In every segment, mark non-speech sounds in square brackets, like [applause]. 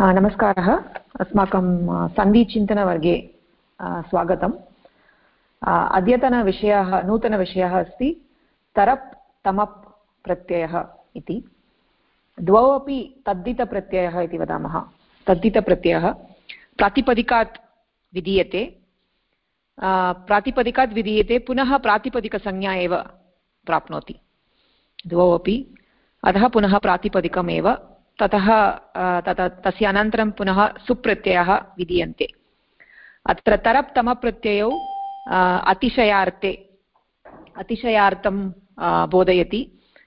नमस्कारः। अस्माकं सन्धिचिन्तनवर्गे स्वागतम्। अद्यतनविषयः, नूतनविषयः अस्ति, तरप्, तमप् प्रत्ययः इति। द्वौ अपि तद्धितप्रत्ययः इति वदामः। तद्धितप्रत्ययः, प्रातिपदिकात् विधीयते। प्रातिपदिकात् विधीयते, पुनः प्रातिपदिकसंज्ञा एव प्राप्नोति। द्वौ अपि अतः पुनः प्रातिपदिकमेव ततः तत, तस्य अनन्तरं पुनः सुप्रत्ययः विधीयन्ते। अत्र तरप् तमप्रत्ययौ अतिशयार्थे, अतिशयार्थं बोधयति।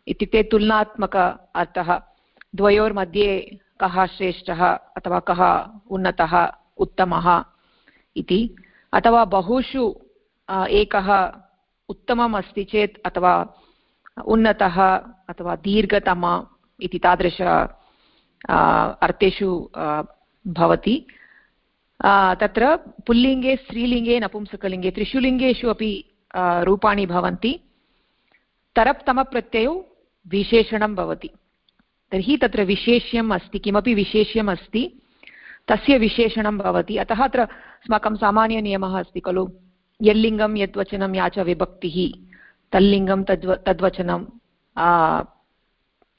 इत्युक्ते तुलनात्मक अर्थः, द्वयोर्मध्ये कः श्रेष्ठः अथवा कः उन्नतः, उत्तमः इति। अथवा बहुषु एकः उत्तमम् अस्ति चेत् अथवा उन्नतः अथवा दीर्घतम इति तादृश अर्थेषु भवति। तत्र पुल्लिङ्गे, स्त्रीलिङ्गे, नपुंसकलिङ्गे त्रिषु लिङ्गेषु अपि रूपाणि भवन्ति। तरप्तमप्रत्ययौ विशेषणं भवति। तर्हि तत्र विशेष्यम् अस्ति, किमपि विशेष्यम् अस्ति, तस्य विशेषणं भवति। अतः अत्र अस्माकं सामान्यनियमः अस्ति खलु। यल्लिङ्गं, यद्वचनं या च विभक्तिः। तल्लिङ्गं, तद्व, तद्वचनं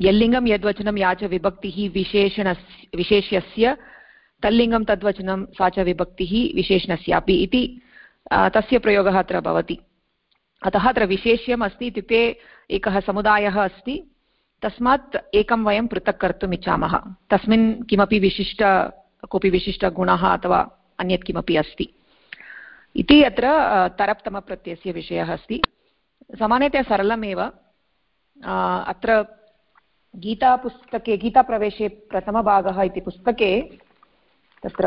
यल्लिङ्गं यद्वचनं या च विभक्तिः विशेषणस्य विशेष्यस्य, तल्लिङ्गं तद्वचनं सा च विभक्तिः विशेषणस्यापि इति तस्य प्रयोगः अत्र भवति। अतः अत्र विशेष्यम् अस्ति इत्युक्ते एकः समुदायः अस्ति। तस्मात् एकं वयं पृथक् कर्तुम् इच्छामः। तस्मिन् किमपि विशिष्ट, कोऽपि विशिष्टगुणः अथवा अन्यत् किमपि अस्ति। इति अत्र तरप्तमप्रत्ययस्य विषयः अस्ति। सामान्यतया सरलमेव अत्र गीतापुस्तके, गीताप्रवेशे प्रथमभागः इति पुस्तके, तत्र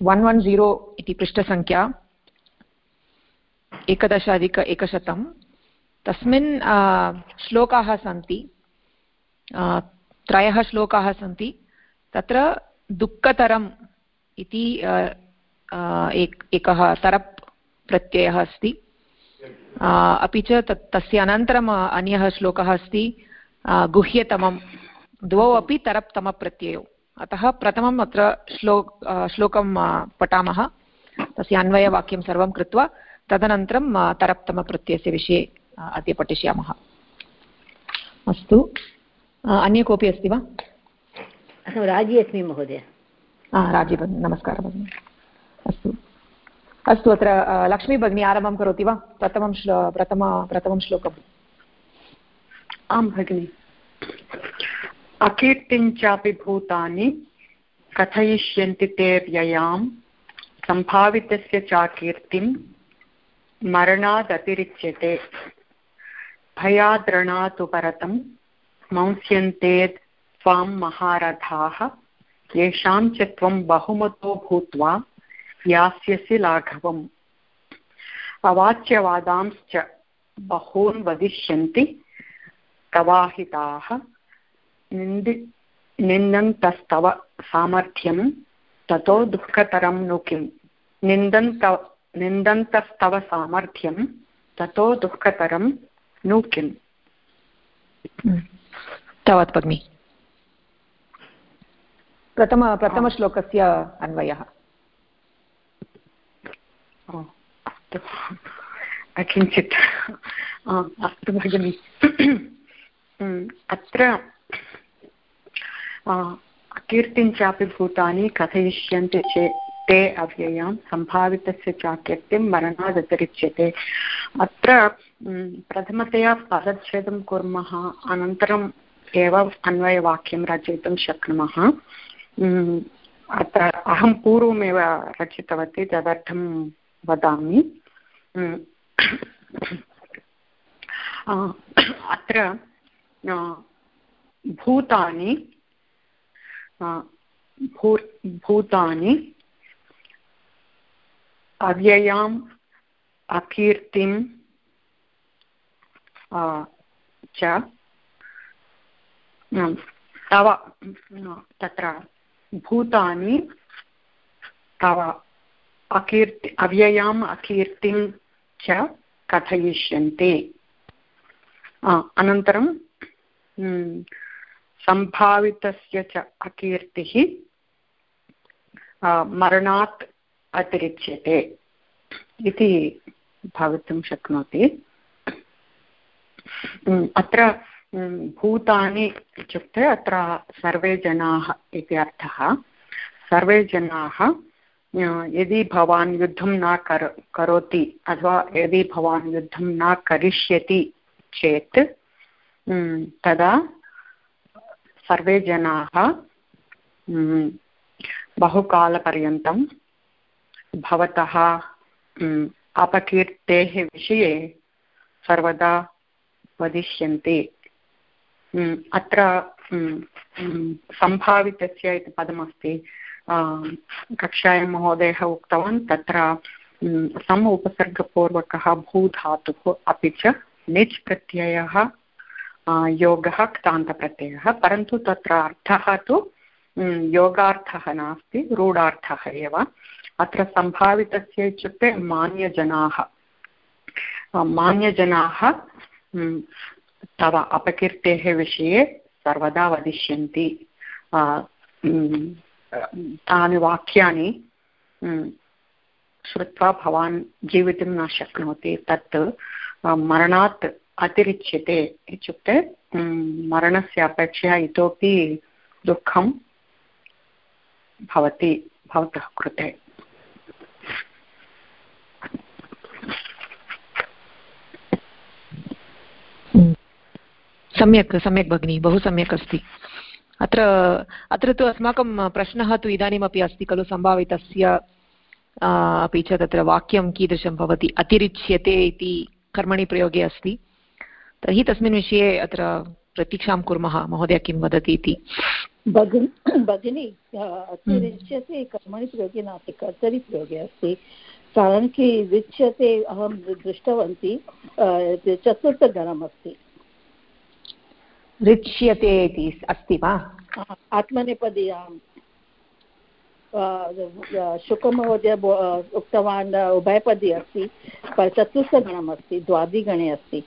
वन् वन् ज़ीरो इति पृष्ठसङ्ख्या एकदशाधिक एकशतं। तस्मिन् श्लोकाः सन्ति त्रयः श्लोकाः सन्ति। तत्र दुःखतरम् इति एकः तरप् प्रत्ययः अस्ति। अपि च तत्, तस्य अनन्तरम् अन्यः श्लोकः अस्ति। गुह्यतमं. द्वौ अपि तरप्तमप्रत्ययौ. अतः प्रथमम् अत्र श्लो श्लोकं पठामः. तस्य अन्वयवाक्यं सर्वं कृत्वा तदनन्तरं तरप्तमप्रत्ययस्य विषये अद्य पठिष्यामः. अस्तु. अन्य कोऽपि अस्ति वा? अहं राज़ी अस्मि महोदय. राज़ी भगिनी नमस्कारः भगिनि. अस्तु. अस्तु अत्र लक्ष्मी भगिनी आरम्भं करोति वा? प्रथमं श्लो प्रथम प्रथमं श्लोकम्. आं भगिनि। अकीर्तिञ्चापि भूतानि कथयिष्यन्ति ते व्ययां सम्भावितस्य चाकीर्तिं मरणादतिरिच्यते। भयाद्रणातु परतं मंस्यन्ते त्वां महारथाः, येषां च त्वं बहुमतो भूत्वा यास्यसि लाघवम्। अवाच्यवादांश्च बहून् वदिष्यन्ति निन्दि निन्दन्तस्तव सामर्थ्यं ततो दुःखतरं नु किम्? निन्दन्त निन्दन्तस्तव सामर्थ्यं ततो दुःखतरं नु किम्? तावत् भगिनि। प्रथम प्रथमश्लोकस्य अन्वयः। किञ्चित् अस्तु भगिनि। अत्र कीर्तिं चापि भूतानि कथयिष्यन्ति चेत् ते अव्ययां सम्भावितस्य चाकीर्तिं मरणादतिरिच्यते अत्र प्रथमतया पदच्छेदं कुर्मः अनन्तरम् एव अन्वयवाक्यं रचयितुं शक्नुमः अत्र अहं पूर्वमेव रचितवती तदर्थं वदामि अत्र भूतानि भू, भूतानि, अव्ययाम् अकीर्तिं च तव तत्र भूतानि, तव, अकीर्ति, अव्ययाम्, अकीर्तिं च कथयिष्यन्ते। अनन्तरं सम्भावितस्य च अकीर्तिः मरणात् अतिरिच्यते इति भवितुं शक्नोति। अत्र भूतानि इत्युक्ते अत्र सर्वे जनाः इति अर्थः। सर्वे जनाः यदि भवान् युद्धं न कर, करोति अथवा यदि भवान् युद्धं न करिष्यति चेत् तदा सर्वे जनाः बहुकालपर्यन्तं भवतः अपकीर्तेः विषये सर्वदा वदिष्यन्ति। अत्र सम्भावितस्य इति पदमस्ति कक्षायां महोदयः उक्तवान्, तत्र सम् उपसर्गपूर्वकः भूधातुः अपि च निच् प्रत्ययः योगः क्तान्तप्रत्ययः, परन्तु तत्र अर्थः तु योगार्थः नास्ति, रूढार्थः एव। अत्र सम्भावितस्य इत्युक्ते मान्यजनाः। मान्यजनाः तव अपकीर्तेः विषये सर्वदा वदिष्यन्ति। तानि वाक्यानि श्रुत्वा भवान् जीवितुं न शक्नोति। तत् मरणात् अतिरिच्यते इत्युक्ते मरणस्य अपेक्षया इतोपि दुःखं भवति, भवतः कृते। सम्यक् सम्यक् भगिनि, बहु सम्यक् अस्ति। अत्र अत्र तु अस्माकं प्रश्नः तु इदानीमपि अस्ति खलु, सम्भावितस्य अपि च तत्र वाक्यं कीदृशं भवति, अतिरिच्यते इति कर्मणि प्रयोगे अस्ति। तर्हि तस्मिन् विषये अत्र प्रतीक्षां कुर्मः। महोदय किं वदति इति? भगिनी [coughs] अतिरिच्यते कर्मणि प्रयोगे नास्ति कर्तरि प्रयोगे अस्ति। कारणं कि रिच्यते अहं दृष्टवती चतुर्थगणम् अस्ति ऋच्यते इति अस्ति वा? आत्मनेपदीयां शुकमहोदय उक्तवान् उभयपदी अस्ति चतुर्थगणम् अस्ति द्वादिगणे अस्ति।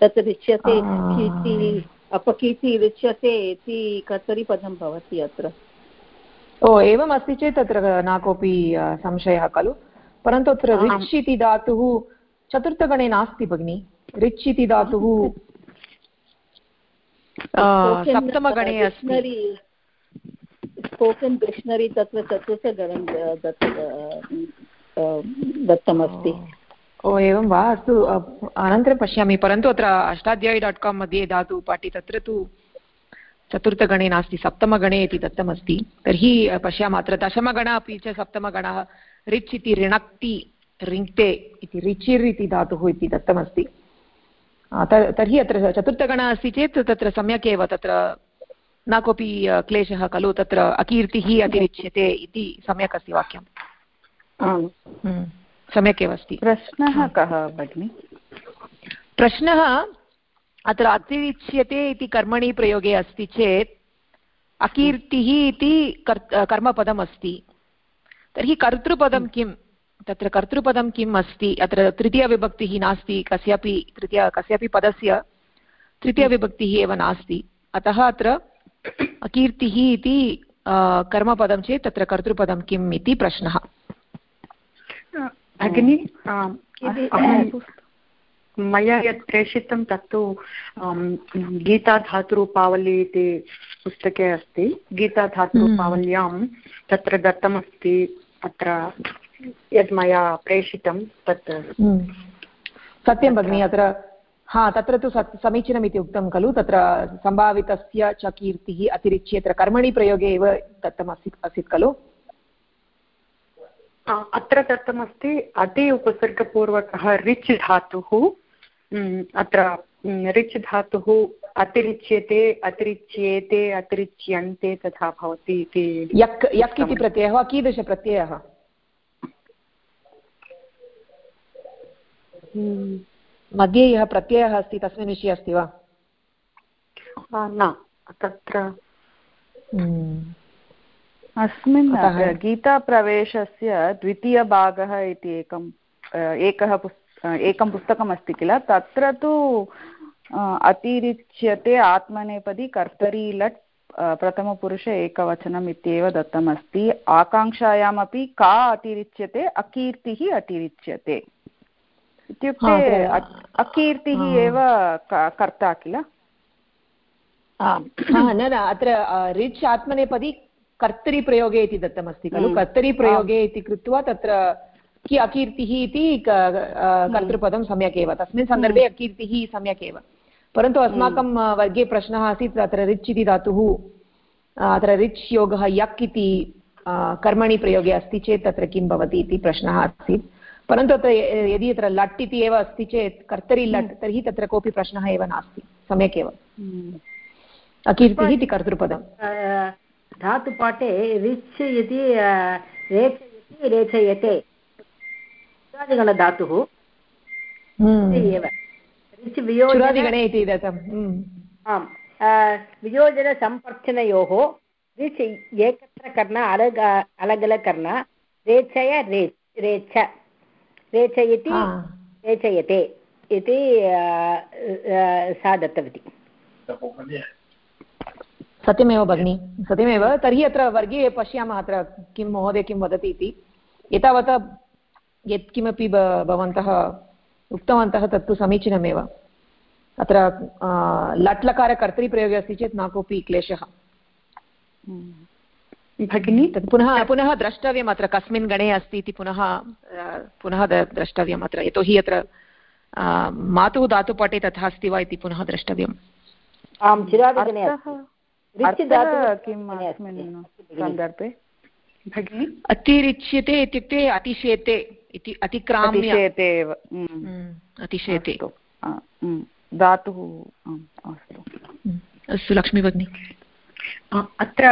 तत् ऋच्यते कीर्ति अपकीर्ति ऋच्यते इति कर्तरिपदं भवति अत्र। ओ एवम् अस्ति चेत् तत्र न कोऽपि संशयः खलु। परन्तु अत्र ऋच् इति धातुः चतुर्थगणे नास्ति भगिनि। ऋच् इति धातुः सप्तमगणे अस्ति। स्पोकन् डिक्षनरी तत्र चतुर्थगणं दत्तमस्ति। ओ एवं वा अस्तु अनन्तरं पश्यामि परन्तु अत्र अष्टाध्यायी डाट् काम् मध्ये धातु पाठि तत्र तु चतुर्थगणे नास्ति सप्तमगणे इति दत्तमस्ति। तर्हि पश्यामः अत्र दशमगण अपि च सप्तमगणः रिच् इति ऋणक्ति रिङ्क्ते इति रिचिर् इति धातुः इति दत्तमस्ति। तर्हि अत्र चतुर्थगणः अस्ति चेत् तत्र सम्यक् एव तत्र न कोऽपि क्लेशः खलु तत्र अकीर्तिः अतिरिच्यते इति सम्यक् अस्ति वाक्यं हम्म, सम्यक् एव अस्ति प्रश्नः कः भगिनि? प्रश्नः अत्र अतिरिच्यते इति कर्मणि प्रयोगे अस्ति चेत् अकीर्तिः इति कर् कर्मपदम् अस्ति तर्हि कर्तृपदं किम्? तत्र कर्तृपदं किम् अस्ति? अत्र तृतीयविभक्तिः नास्ति कस्यापि तृतीय कस्यापि पदस्य तृतीयविभक्तिः एव नास्ति। अतः अत्र अकीर्तिः इति कर्मपदं चेत् तत्र कर्तृपदं किम् इति प्रश्नः। भगिनि मया यत् प्रेषितं तत्तु गीताधातुरूपावली इति पुस्तके अस्ति। गीताधातुरूपावल्यां तत्र दत्तमस्ति। अत्र यद् मया प्रेषितं तत् हम्म। सत्यं भगिनि अत्र हा तत्र तु समीचीनम् इति उक्तं खलु। तत्र सम्भावितस्य च कीर्तिः अतिरिच्य अत्र कर्मणि प्रयोगे एव दत्तम् आसीत् खलु। अत्र दत्तमस्ति अति उपसर्गपूर्वकः रिच् धातुः अत्र रिच् धातुः अतिरिच्यते अतिरिच्येते अतिरिच्यन्ते तथा भवति इति यक् यक् इति प्रत्ययः वा कीदृशप्रत्ययः। मध्ये यः प्रत्ययः अस्ति तस्मिन् विषये अस्ति वा न तत्र। अस्मिन् गीताप्रवेशस्य द्वितीयभागः इति एकम् एकः पुस् एकं पुस्तकमस्ति किल? तत्र तु अतिरिच्यते आत्मनेपदी कर्तरी लट् प्रथमपुरुष एकवचनम् इत्येव दत्तमस्ति। आकाङ्क्षायामपि का अतिरिच्यते? अकीर्तिः अतिरिच्यते। इत्युक्ते अकीर्तिः एव कर्ता किल? न न अत्र रिच् आत्मनेपदी कर्तरिप्रयोगे इति दत्तमस्ति खलु? हम्म। कर्तरिप्रयोगे इति कृत्वा तत्र कि अकीर्तिः इति कर्तृपदं सम्यक् एव तस्मिन् सन्दर्भे हम्म। अकीर्तिः सम्यक् एव परन्तु अस्माकं हम्म। वर्गे प्रश्नः आसीत् अत्र रिच् इति धातुः अत्र रिच् योगः यक् इति कर्मणि प्रयोगे अस्ति चेत् तत्र किं भवति इति प्रश्नः आसीत्। परन्तु अत्र यदि अत्र लट् इति एव अस्ति चेत् कर्तरि लट् तर्हि तत्र कोऽपि प्रश्नः एव नास्ति। सम्यक् एव अकीर्तिः इति कर्तृपदं धातुपाठे रिच् इति रेचयति रेचयते। धातुः। हम्म। एव। रिच् वियोजने इति दत्तम् हम्म। आम्। वियोजनसम्पर्चनयोः रिच् एकत्र कर्ण अलग अलग अलग कर्ण। रेचय रेच् रेच। रेचयति रेचयते। इति सा दत्तवती। सत्यमेव भगिनि सत्यमेव। तर्हि अत्र वर्गे पश्यामः अत्र किं महोदय किं वदति इति। एतावता यत्किमपि भवन्तः उक्तवन्तः तत्तु समीचीनमेव। अत्र लट्लकारकर्तृप्रयोगे अस्ति चेत् न कोऽपि क्लेशः। भगिनि तत् पुनः पुनः द्रष्टव्यम् अत्र कस्मिन् गणे अस्ति इति पुनः पुनः द्रष्टव्यम् अत्र। यतोहि अत्र मातुः धातुपाठे तथा अस्ति वा इति पुनः द्रष्टव्यम्। आं चिरादिगणे सन्दर्भे? भगिनि? अतिरिच्यते इत्युक्ते अतिशेते इति अतिक्राम्यते एव। अतिशेते। धातुः अस्तु। अस्तु लक्ष्मी भगिनि अत्र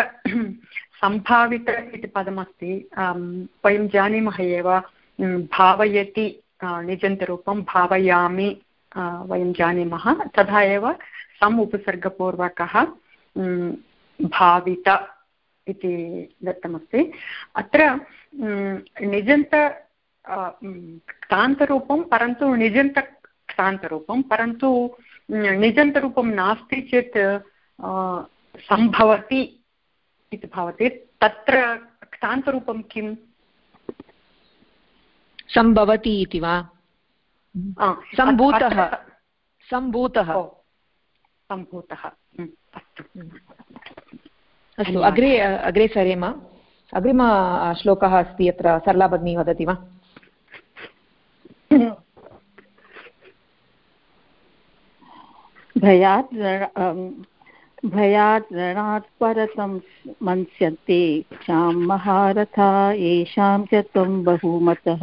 सम्भावित इति पदमस्ति। वयं जानीमः एव भावयति निजन्तरूपं भावयामि वयं जानीमः। तथा एव सम् उपसर्गपूर्वकः भावित इति दत्तमस्ति। अत्र निजन्त क्तान्तरूपं परन्तु निजन्त क्तान्तरूपं परन्तु निजन्तरूपं नास्ति चेत् सम्भवति इति भवति। तत्र क्तान्तरूपं किम्? सम्भवति इति वा? सम्भूतः। सम्भूतः। सम्भूतः। अस्तु अग्रे अग्रे सरेम. अग्रिम श्लोकः अस्ति अत्र सरला भगिनी वदति वा? भयात् भयात् रणात् परतं मन्स्यन्ते क्षां महारथा येषां च त्वं बहुमतः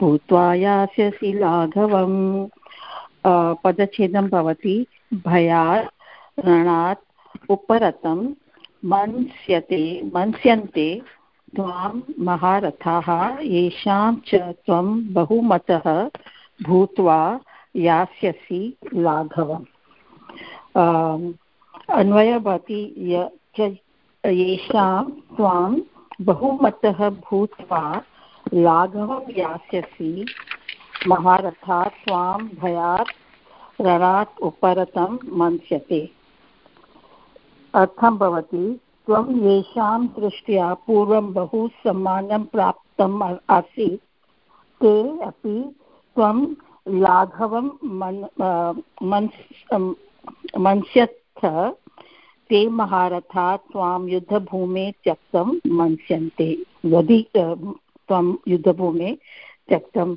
भूत्वा यास्यसि लाघवम्। पदच्छेदं भवति भयात् रणात् उपरतं मन्स्यते, मन्स्यन्ते त्वां महारथाः, येषां च त्वं बहुमतः भूत्वा यास्यसि लाघवम्। अन्वयः भवति येषां त्वां बहुमतः भूत्वा लाघवं यास्यसि महारथात् त्वां भयात् रणात् उपरतं मन्स्यते। अर्थं भवति, त्वं येषां दृष्ट्या पूर्वं बहु सम्मानं प्राप्तम् आसीत्। ते अपि त्वं लाघवं मन् मन्स् मन्स्यत् ते महारथा त्वां युद्धभूमे त्यक्तं मन्स्यन्ते। यदि त्वं युद्धभूमे त्यक्तं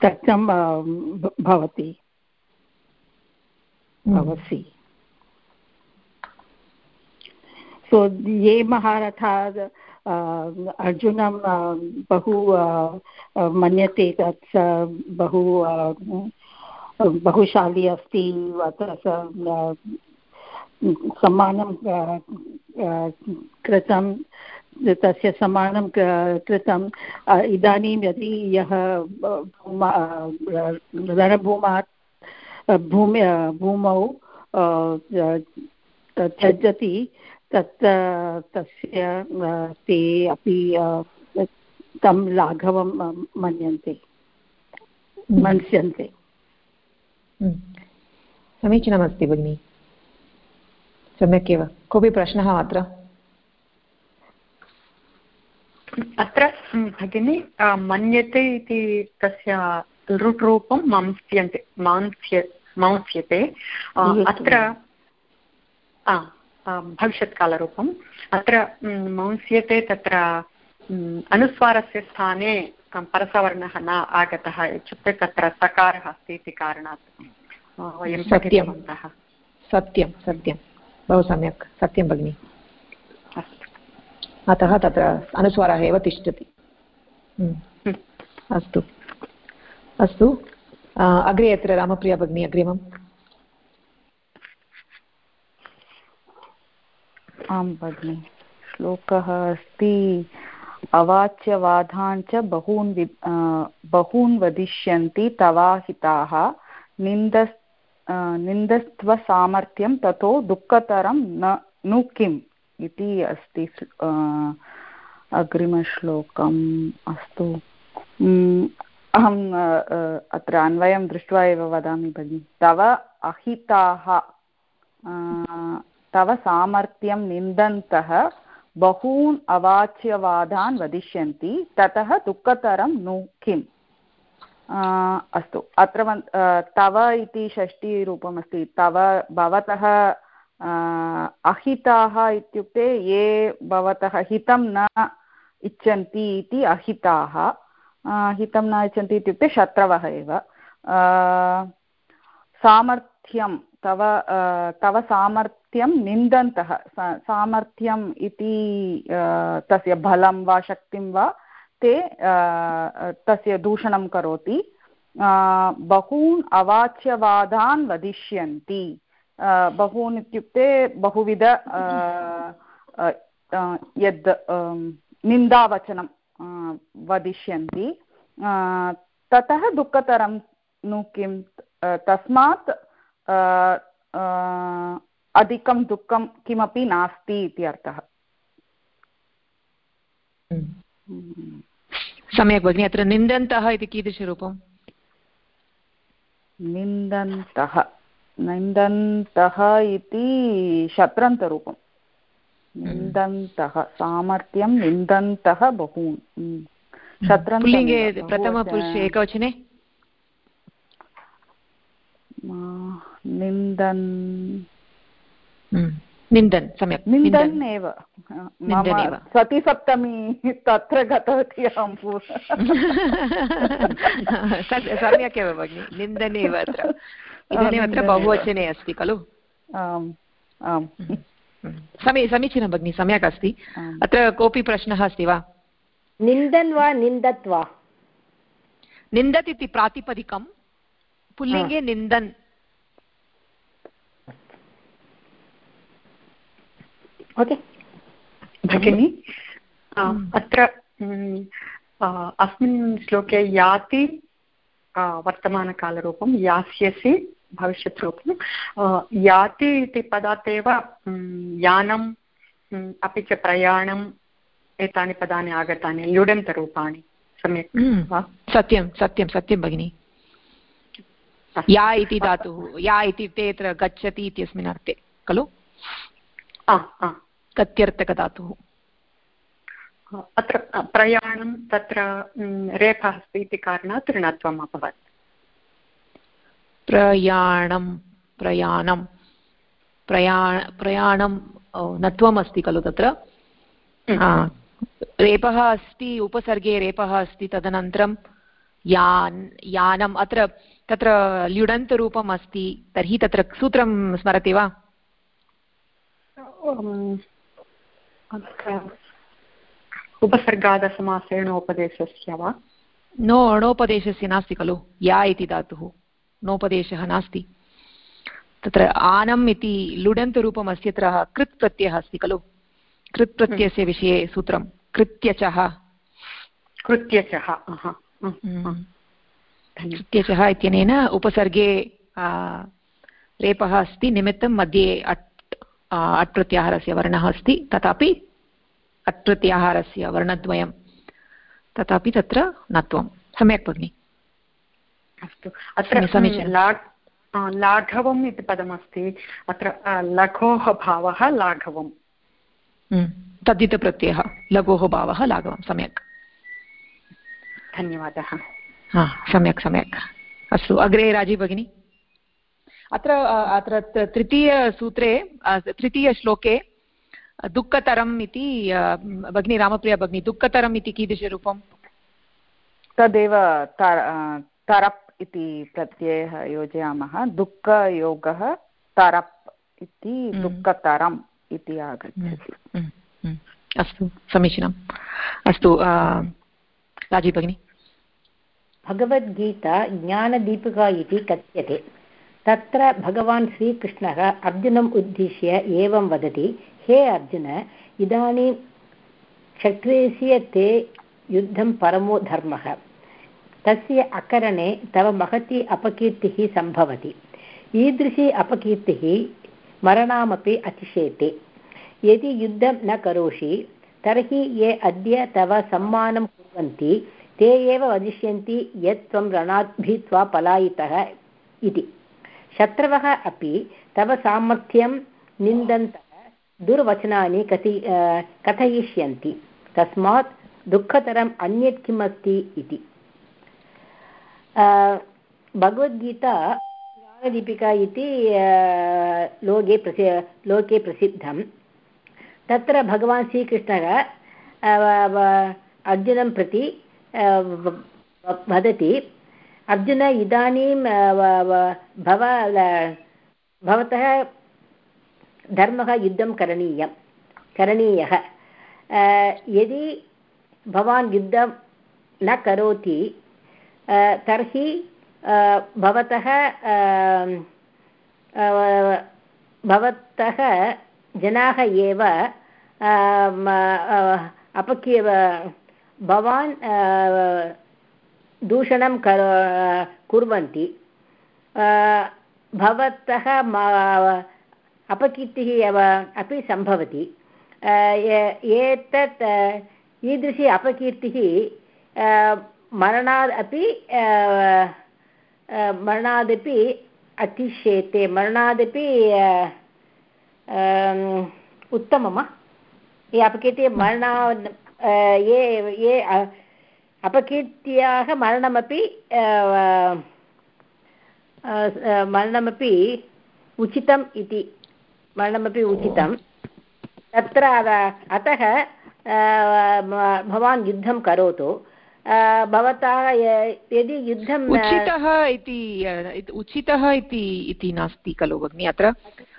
त्यक्तं भवति। भवसि सो ये महारथा अर्जुनं बहु मन्यते तत् बहु बहुशाली अस्ति सम्मानं कृतं तस्य सम्मानं कृतम् इदानीं यदि यः रणभूमात् भूमि भूमौ त्यजति तत् तस्य ते अपि तं लाघवं मन्यन्ते मन्स्यन्ते। हम्म। समीचीनमस्ति भगिनि। सम्यक् एव कोऽपि प्रश्नः अत्र? अत्र भगिनि मन्यते इति तस्य लृट् रूपं मांस्यन्ते मांस्य मांस्यते। अत्र भविष्यत्कालरूपम् अत्र मांस्यते तत्र अनुस्वारस्य स्थाने परसवर्णः न आगतः इत्युक्ते तत्र सकारः अस्ति इति कारणात् वयं पठितवन्तः। सत्यं सत्यं। बहु सम्यक्। सत्यं भगिनि। अतः तत्र अनुस्वारः एव तिष्ठति। हम्म। अस्तु। अस्तु। अग्रे अत्र रामप्रिया भगिनी अग्रिमम् आं भगिनि, श्लोकः अस्ति अवाच्यवादान् च बहून् वि बहून् वदिष्यन्ति तवाहिताः निन्द निन्दस्त्वसामर्थ्यं ततो दुःखतरं न, नु किम् इति अस्ति अग्रिमश्लोकम्, अस्तु। अहम् अत्र अन्वयं दृष्ट्वा एव वदामि भगिनि। तव अहिताः तव सामर्थ्यं निन्दन्तः बहून् अवाच्यवादान् वदिष्यन्ति, ततः दुःखतरं नु किम्? अस्तु। अत्र तव इति षष्टिरूपमस्ति। तव भवतः अहिताः इत्युक्ते ये भवतः हितं न इच्छन्ति इति अहिताः। हितं न इच्छन्ति इत्युक्ते शत्रवः एव. सामर्थ्यं, तव तव सामर्थ्यं निन्दन्तः. सामर्थ्यम् इति तस्य बलं वा शक्तिं वा, ते तस्य दूषणं करोति. बहून् अवाच्यवादान् वदिष्यन्ति. बहून् इत्युक्ते बहुविध यद् निन्दावचनं वदिष्यन्ति। ततः दुःखतरं नु किं? तस्मात् अधिकं दुःखं किमपि नास्ति इति अर्थः। हम्म। सम्यक् भगिनि अत्र निन्दन्तः इति कीदृशरूपं निन्दन्तः। निन्दन्तः इति शत्रन्तरूपं हम्म। निन्दन्तः सामर्थ्यं निन्दन्तः बहून् हम्म। शत्रन्तलिङ्गे प्रथमपुरुषे एकवचने निन्दन् निन्दन् सम्यक् निन्दन् एव मम सतिसप्तमी तत्र गतवती अहं सम्यक् एव भगिनि निन्दन् एव अत्र इदानीम् अत्र बहुवचने अस्ति खलु आम् आम् समी समीचीनं भगिनि सम्यक् अस्ति। अत्र कोऽपि प्रश्नः अस्ति वा? निन्दन् वा निन्दत् वा? निन्दत् इति प्रातिपदिकं पुल्लिङ्गे निन्दन्। ओके। भगिनि अत्र अस्मिन् श्लोके याति वर्तमानकालरूपं यास्यसि। भविष्यत् रूपं याति इति पदात् एव यानम् अपि च प्रयाणम् एतानि पदानि आगतानि ल्युडन्तरूपाणि सम्यक् वा? सत्यं सत्यं सत्यं भगिनि। या इति धातुः या इत्युक्ते तत्र गच्छति इत्यस्मिन् अर्थे खलु? कत्यर्थकधातुः अत्र प्रयाणं तत्र रेफः अस्ति इति कारणात् ऋणत्वम् अभवत्। प्रयाणं प्रयाणं प्रयाण प्रयाणं नत्वम् अस्ति खलु तत्र रेपः अस्ति उपसर्गे रेपः अस्ति तदनन्तरं यान् यानम् अत्र तत्र ल्युडन्तरूपम् अस्ति तर्हि तत्र सूत्रं स्मरति वा उपसर्गादसमासेन उपदेशस्य वा नो अणोपदेशस्य नास्ति खलु या इति धातुः नोपदेशः नास्ति। तत्र आनम् इति लुडन्तरूपम् अस्ति तत्र कृत् प्रत्ययः अस्ति खलु। कृत् प्रत्ययस्य विषये सूत्रं कृत्यचः। कृत्यचः हम्म। कृत्यचः इत्यनेन उपसर्गे रेपः अस्ति निमित्तं मध्ये अट् अट् प्रत्याहारस्य वर्णः अस्ति। तथापि अट् प्रत्याहारस्य वर्णद्वयं तथापि तत्र नत्वं। सम्यक् भगिनि। अस्तु। अत्र लाट् लाघवम् इति पदमस्ति। अत्र लघोः भावः लाघवम्। हम्म, तद्धितप्रत्ययः। लघोः भावः लाघवं सम्यक्। धन्यवादः। हा सम्यक् सम्यक्। अस्तु अग्रे राज़ी भगिनी। अत्र अत्र तृतीयसूत्रे तृतीयश्लोके दुःखतरम् इति भगिनी रामप्रिया भगिनी दुःखतरम् इति कीदृशरूपं तदेव तरप्। इति प्रत्ययः योजयामः दुःखयोगः तरप् इति हम्म। दुःखतरम् इति आगच्छति। हम्म, हम्म, अस्तु समीचीनम्। अस्तु राज़ी भगिनी। भगवद्गीता ज्ञानदीपिका इति कथ्यते। तत्र भगवान् श्रीकृष्णः अर्जुनम् उद्दिश्य एवं वदति हे अर्जुन इदानीं क्षत्रियस्य ते युद्धं परमो धर्मः। तस्य अकरणे तव महती अपकीर्तिः सम्भवति। ईदृशी अपकीर्तिः मरणामपि अतिशेते यदि युद्धं न करोषि, तर्हि ये अद्य तव सम्मानं कुर्वन्ति, ते एव वदिष्यन्ति यत् त्वं रणात् पलायितः इति। शत्रवः अपि तव सामर्थ्यं निन्दन्तः दुर्वचनानि कथि कथयिष्यन्ति। तस्मात् दुःखतरम् अन्यत् किमस्ति इति। भगवद्गीता ज्ञानदीपिका इति लोके प्रसि, लोके प्रसिद्धं। तत्र भगवान् श्रीकृष्णः अर्जुनं प्रति वदति, अर्जुन, इदानीं भव भवतः धर्मः युद्धं करणीयं, करणीयः। यदि भवान् युद्धं न करोति तर्हि भवतः भवतः जनाः एव अपकि भवान् दूषणं कुर्वन्ति। भवतः अपकीर्तिः अपि सम्भवति। एतत्, ईदृशी अपकीर्तिः मरणात् अपि मरणादपि अतिशेते मरणादपि उत्तमम् ये अपकीर्ति मरणा ये ये अपकीर्त्याः मरणमपि मरणमपि उचितम् इति। मरणमपि उचितं तत्र अतः भवान् युद्धं करोतु। भवतः यदि युद्धं उचितः इति उचितः इति इति नास्ति खलु भगिनि अत्र?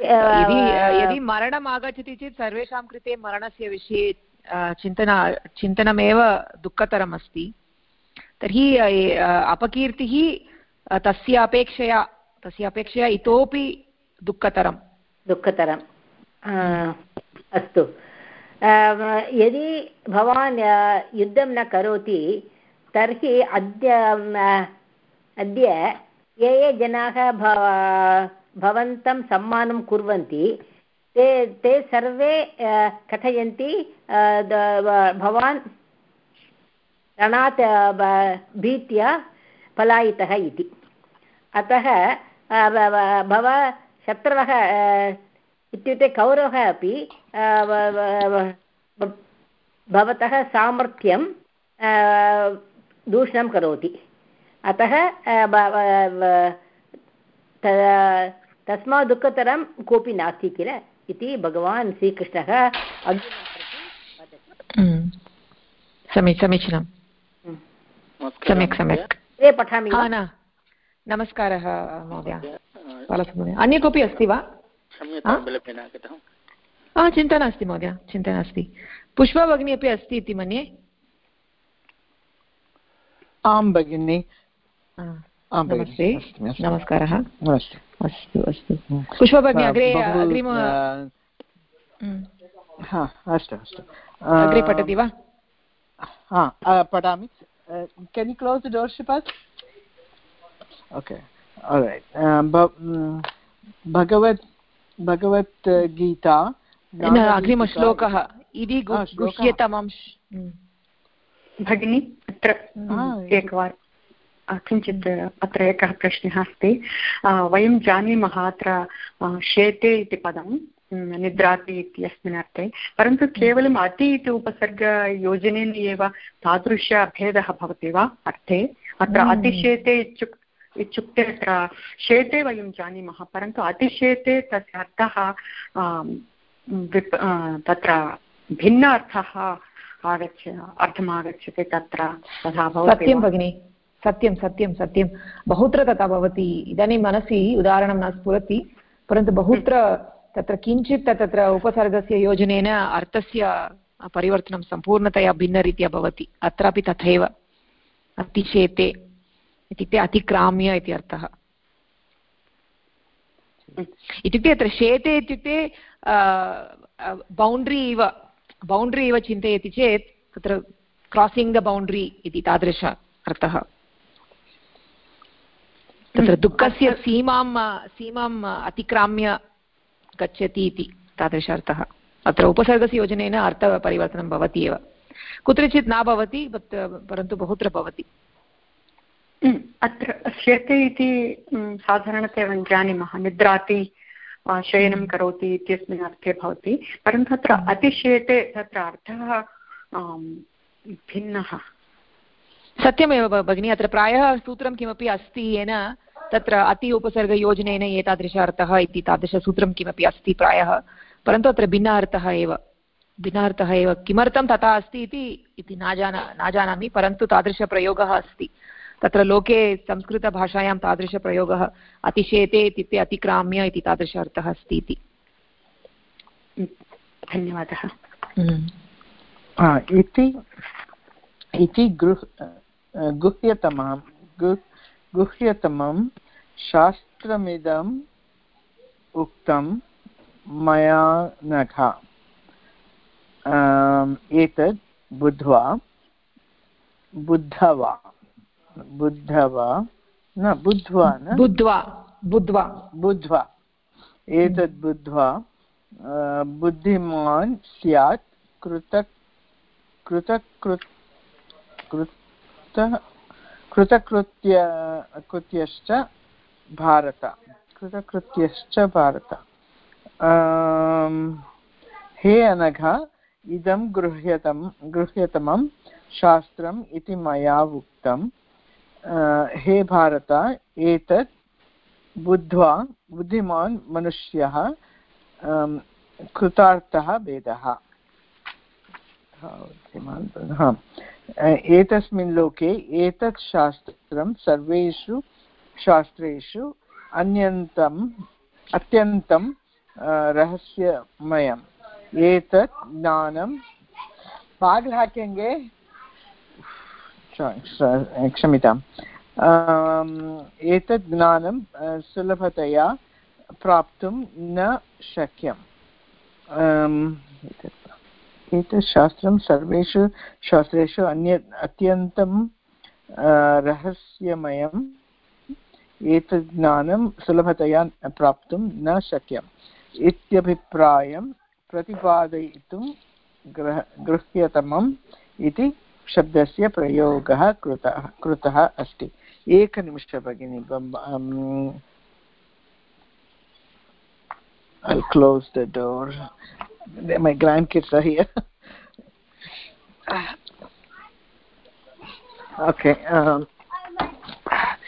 यदि यदि मरणम् आगच्छति चेत् सर्वेषां कृते मरणस्य विषये चिन्तना चिन्तनमेव दुःखतरम् अस्ति। तर्हि अपकीर्तिः तस्य अपेक्षया तस्य अपेक्षया इतोपि दुःखतरं दुःखतरम्। अस्तु। यदि भवान् युद्धं न करोति तर्हि अद्य अद्य ये ये जनाः भवन्तं सम्मानं कुर्वन्ति, ते ते सर्वे कथयन्ति भवान् रणात् भीत्या पलायितः इति। अतः भव शत्रवः इत्युक्ते कौरवः अपि भवतः सामर्थ्यं दूषणं करोति। अतः तस्मात् दुःखतरं कोऽपि नास्ति किल इति भगवान् श्रीकृष्णः हम्म। समी समीचीनं। हम्म। सम्यक् सम्यक्। पठामि। नमस्कारः महोदय। अन्य कोऽपि अस्ति वा? चिन्ता नास्ति महोदय। चिन्ता नास्ति। पुष्पा भगिनी अपि अस्ति इति मन्ये। आं भगिनि। नमस्ते। नमस्कारः। अस्तु अस्तु। पुष्पा भगिनी अग्रे अग्रिम हा अस्तु अस्तु। अग्रे पठति वा? हा पठामि। Can you close the door शिपास् okay भगवत् Bhagavad Gita अग्रिमश्लोकः। इति गुह्यतमं भगिनि अत्र एकवारं किञ्चित् अत्र एकः प्रश्नः अस्ति. वयं जानीमः अत्र शेते इति पदं निद्राति इत्यस्मिन् अर्थे. परन्तु केवलम् अति इति उपसर्गयोजनेन एव तादृशभेदः भवति वा अर्थे? अत्र अतिशेते इत्युक् इत्युक्ते अत्र शेते वयं जानीमः परन्तु अतिशेते तस्य अर्थः तत्र भिन्न अर्थः आगच्छ अर्थम् आगच्छति तत्र तथा सत्यं भगिनि सत्यं सत्यं सत्यं। बहुत्र तथा भवति। इदानीं मनसि उदाहरणं न स्फुरति परन्तु बहुत्र तत्र किञ्चित् तत्र उपसर्गस्य योजनेन अर्थस्य परिवर्तनं सम्पूर्णतया भिन्नरीत्या भवति। अत्रापि तथैव। अतिशेते इत्युक्ते अतिक्राम्य इति अर्थः। इत्युक्ते अत्र शेते इत्युक्ते बौण्ड्री इव। बौण्ड्री इव चिन्तयति चेत् तत्र क्रासिङ्ग् द बौण्ड्री इति तादृश अर्थः। तत्र दुःखस्य सीमां सीमाम् अतिक्राम्य गच्छति इति तादृश अर्थः। अत्र उपसर्गस्य योजनेन अर्थपरिवर्तनं भवति एव। कुत्रचित् न भवति परन्तु बहुत्र भवति। अत्र श्यते इति साधारणतया वयं जानीमः। निद्राति शयनं करोति इत्यस्मिन् अर्थे भवति। परन्तु अत्र अतिशयते तत्र अर्थः भिन्नः। सत्यमेव भगिनि अत्र प्रायः सूत्रं किमपि अस्ति येन तत्र अति उपसर्गयोजनेन एतादृश अर्थः इति तादृशसूत्रं किमपि अस्ति प्रायः। परन्तु अत्र भिन्नः अर्थः एव। भिन्नः अर्थः एव। किमर्थं तथा अस्ति इति न जाना न जानामि परन्तु तादृशप्रयोगः अस्ति। तत्र लोके संस्कृतभाषायां तादृशप्रयोगः अतिशेते इत्युक्ते अतिक्राम्य इति तादृश अर्थः अस्ति इति। धन्यवादः। इति इति गृह् गुह्यतमं गुह्यतमं शास्त्रमिदम् उक्तं मया नघ। एतत् बुद्ध्वा बुद्धवा। बुद्धवा न बुद्ध्वा न? बुद्ध्वा बुद्ध्वा। बुद्ध्वा। एतद् बुद्ध्वा। बुद्धिमान् स्यात् कृत कृतकृत् कृत कृतकृत्य कृत्यश्च भारत। कृतकृत्यश्च भारत। हे अनघ इदं गृह्यतं गृह्यतमं शास्त्रम् इति मया उक्तं हे भारत, एतत् बुद्ध्वा, बुद्धिमान् मनुष्यः कृतार्थः भेदः। एतस्मिन् लोके एतत् शास्त्रं सर्वेषु शास्त्रेषु अन्यन्तम् अत्यन्तं रहस्यमयम्। एतत् ज्ञानं। पागल हाकेंगे क्षम्यताम्। एतत् ज्ञानं सुलभतया प्राप्तुं न शक्यम्। एतत् शास्त्रं सर्वेषु, शास्त्रेषु अन्य, अत्यन्तं रहस्यमयम्। एतत् ज्ञानं सुलभतया प्राप्तुं न शक्यम्। इत्यभिप्रायं प्रतिपादयितुं गृह गृह्यतमम् इति शब्दस्य प्रयोगः कृतः कृतः अस्ति एकनिमिष भगिनि I'll close the door. My grandkids are here. okay. Um,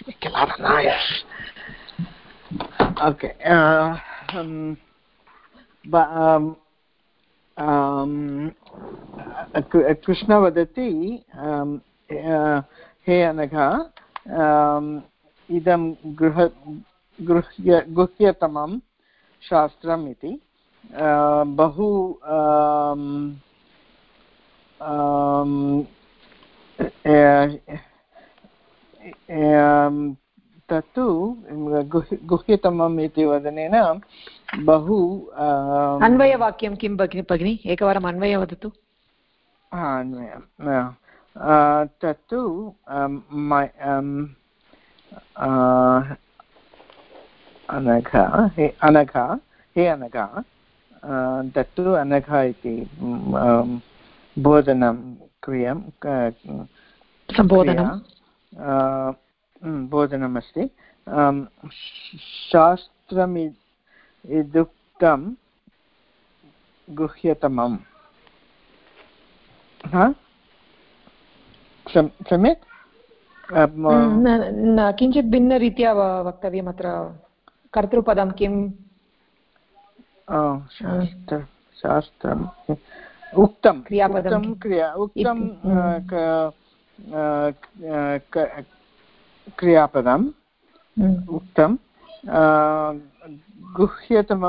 make a lot of noise. Okay. Uh, um, but um, Krishna वदति हे अनघ इदं गृह, गृह्य, गुह्यतमं शास्त्रम् इति बहु तत्तु गुह्यतमम् इति वदनेन बहु अन्वयवाक्यं किं भगिनि भगिनि? एकवारम् अन्वयं वदतु। अन्वयं। तत्तु अनघ हे अनघ हे अनघ तत्तु अनघ इति बोधनं क्रियं सम्बोधनं। बोधनमस्ति। शास्त्रमि इदुक्तं गुह्यतमं सम्यक्? न किञ्चित् भिन्नरीत्या वक्तव्यम् अत्र। कर्तृपदं किम्? शास्त्रम् उक्तं क्रियापदं क्रिया उक्तं क्रियापदम् उक्तं गुह्यतम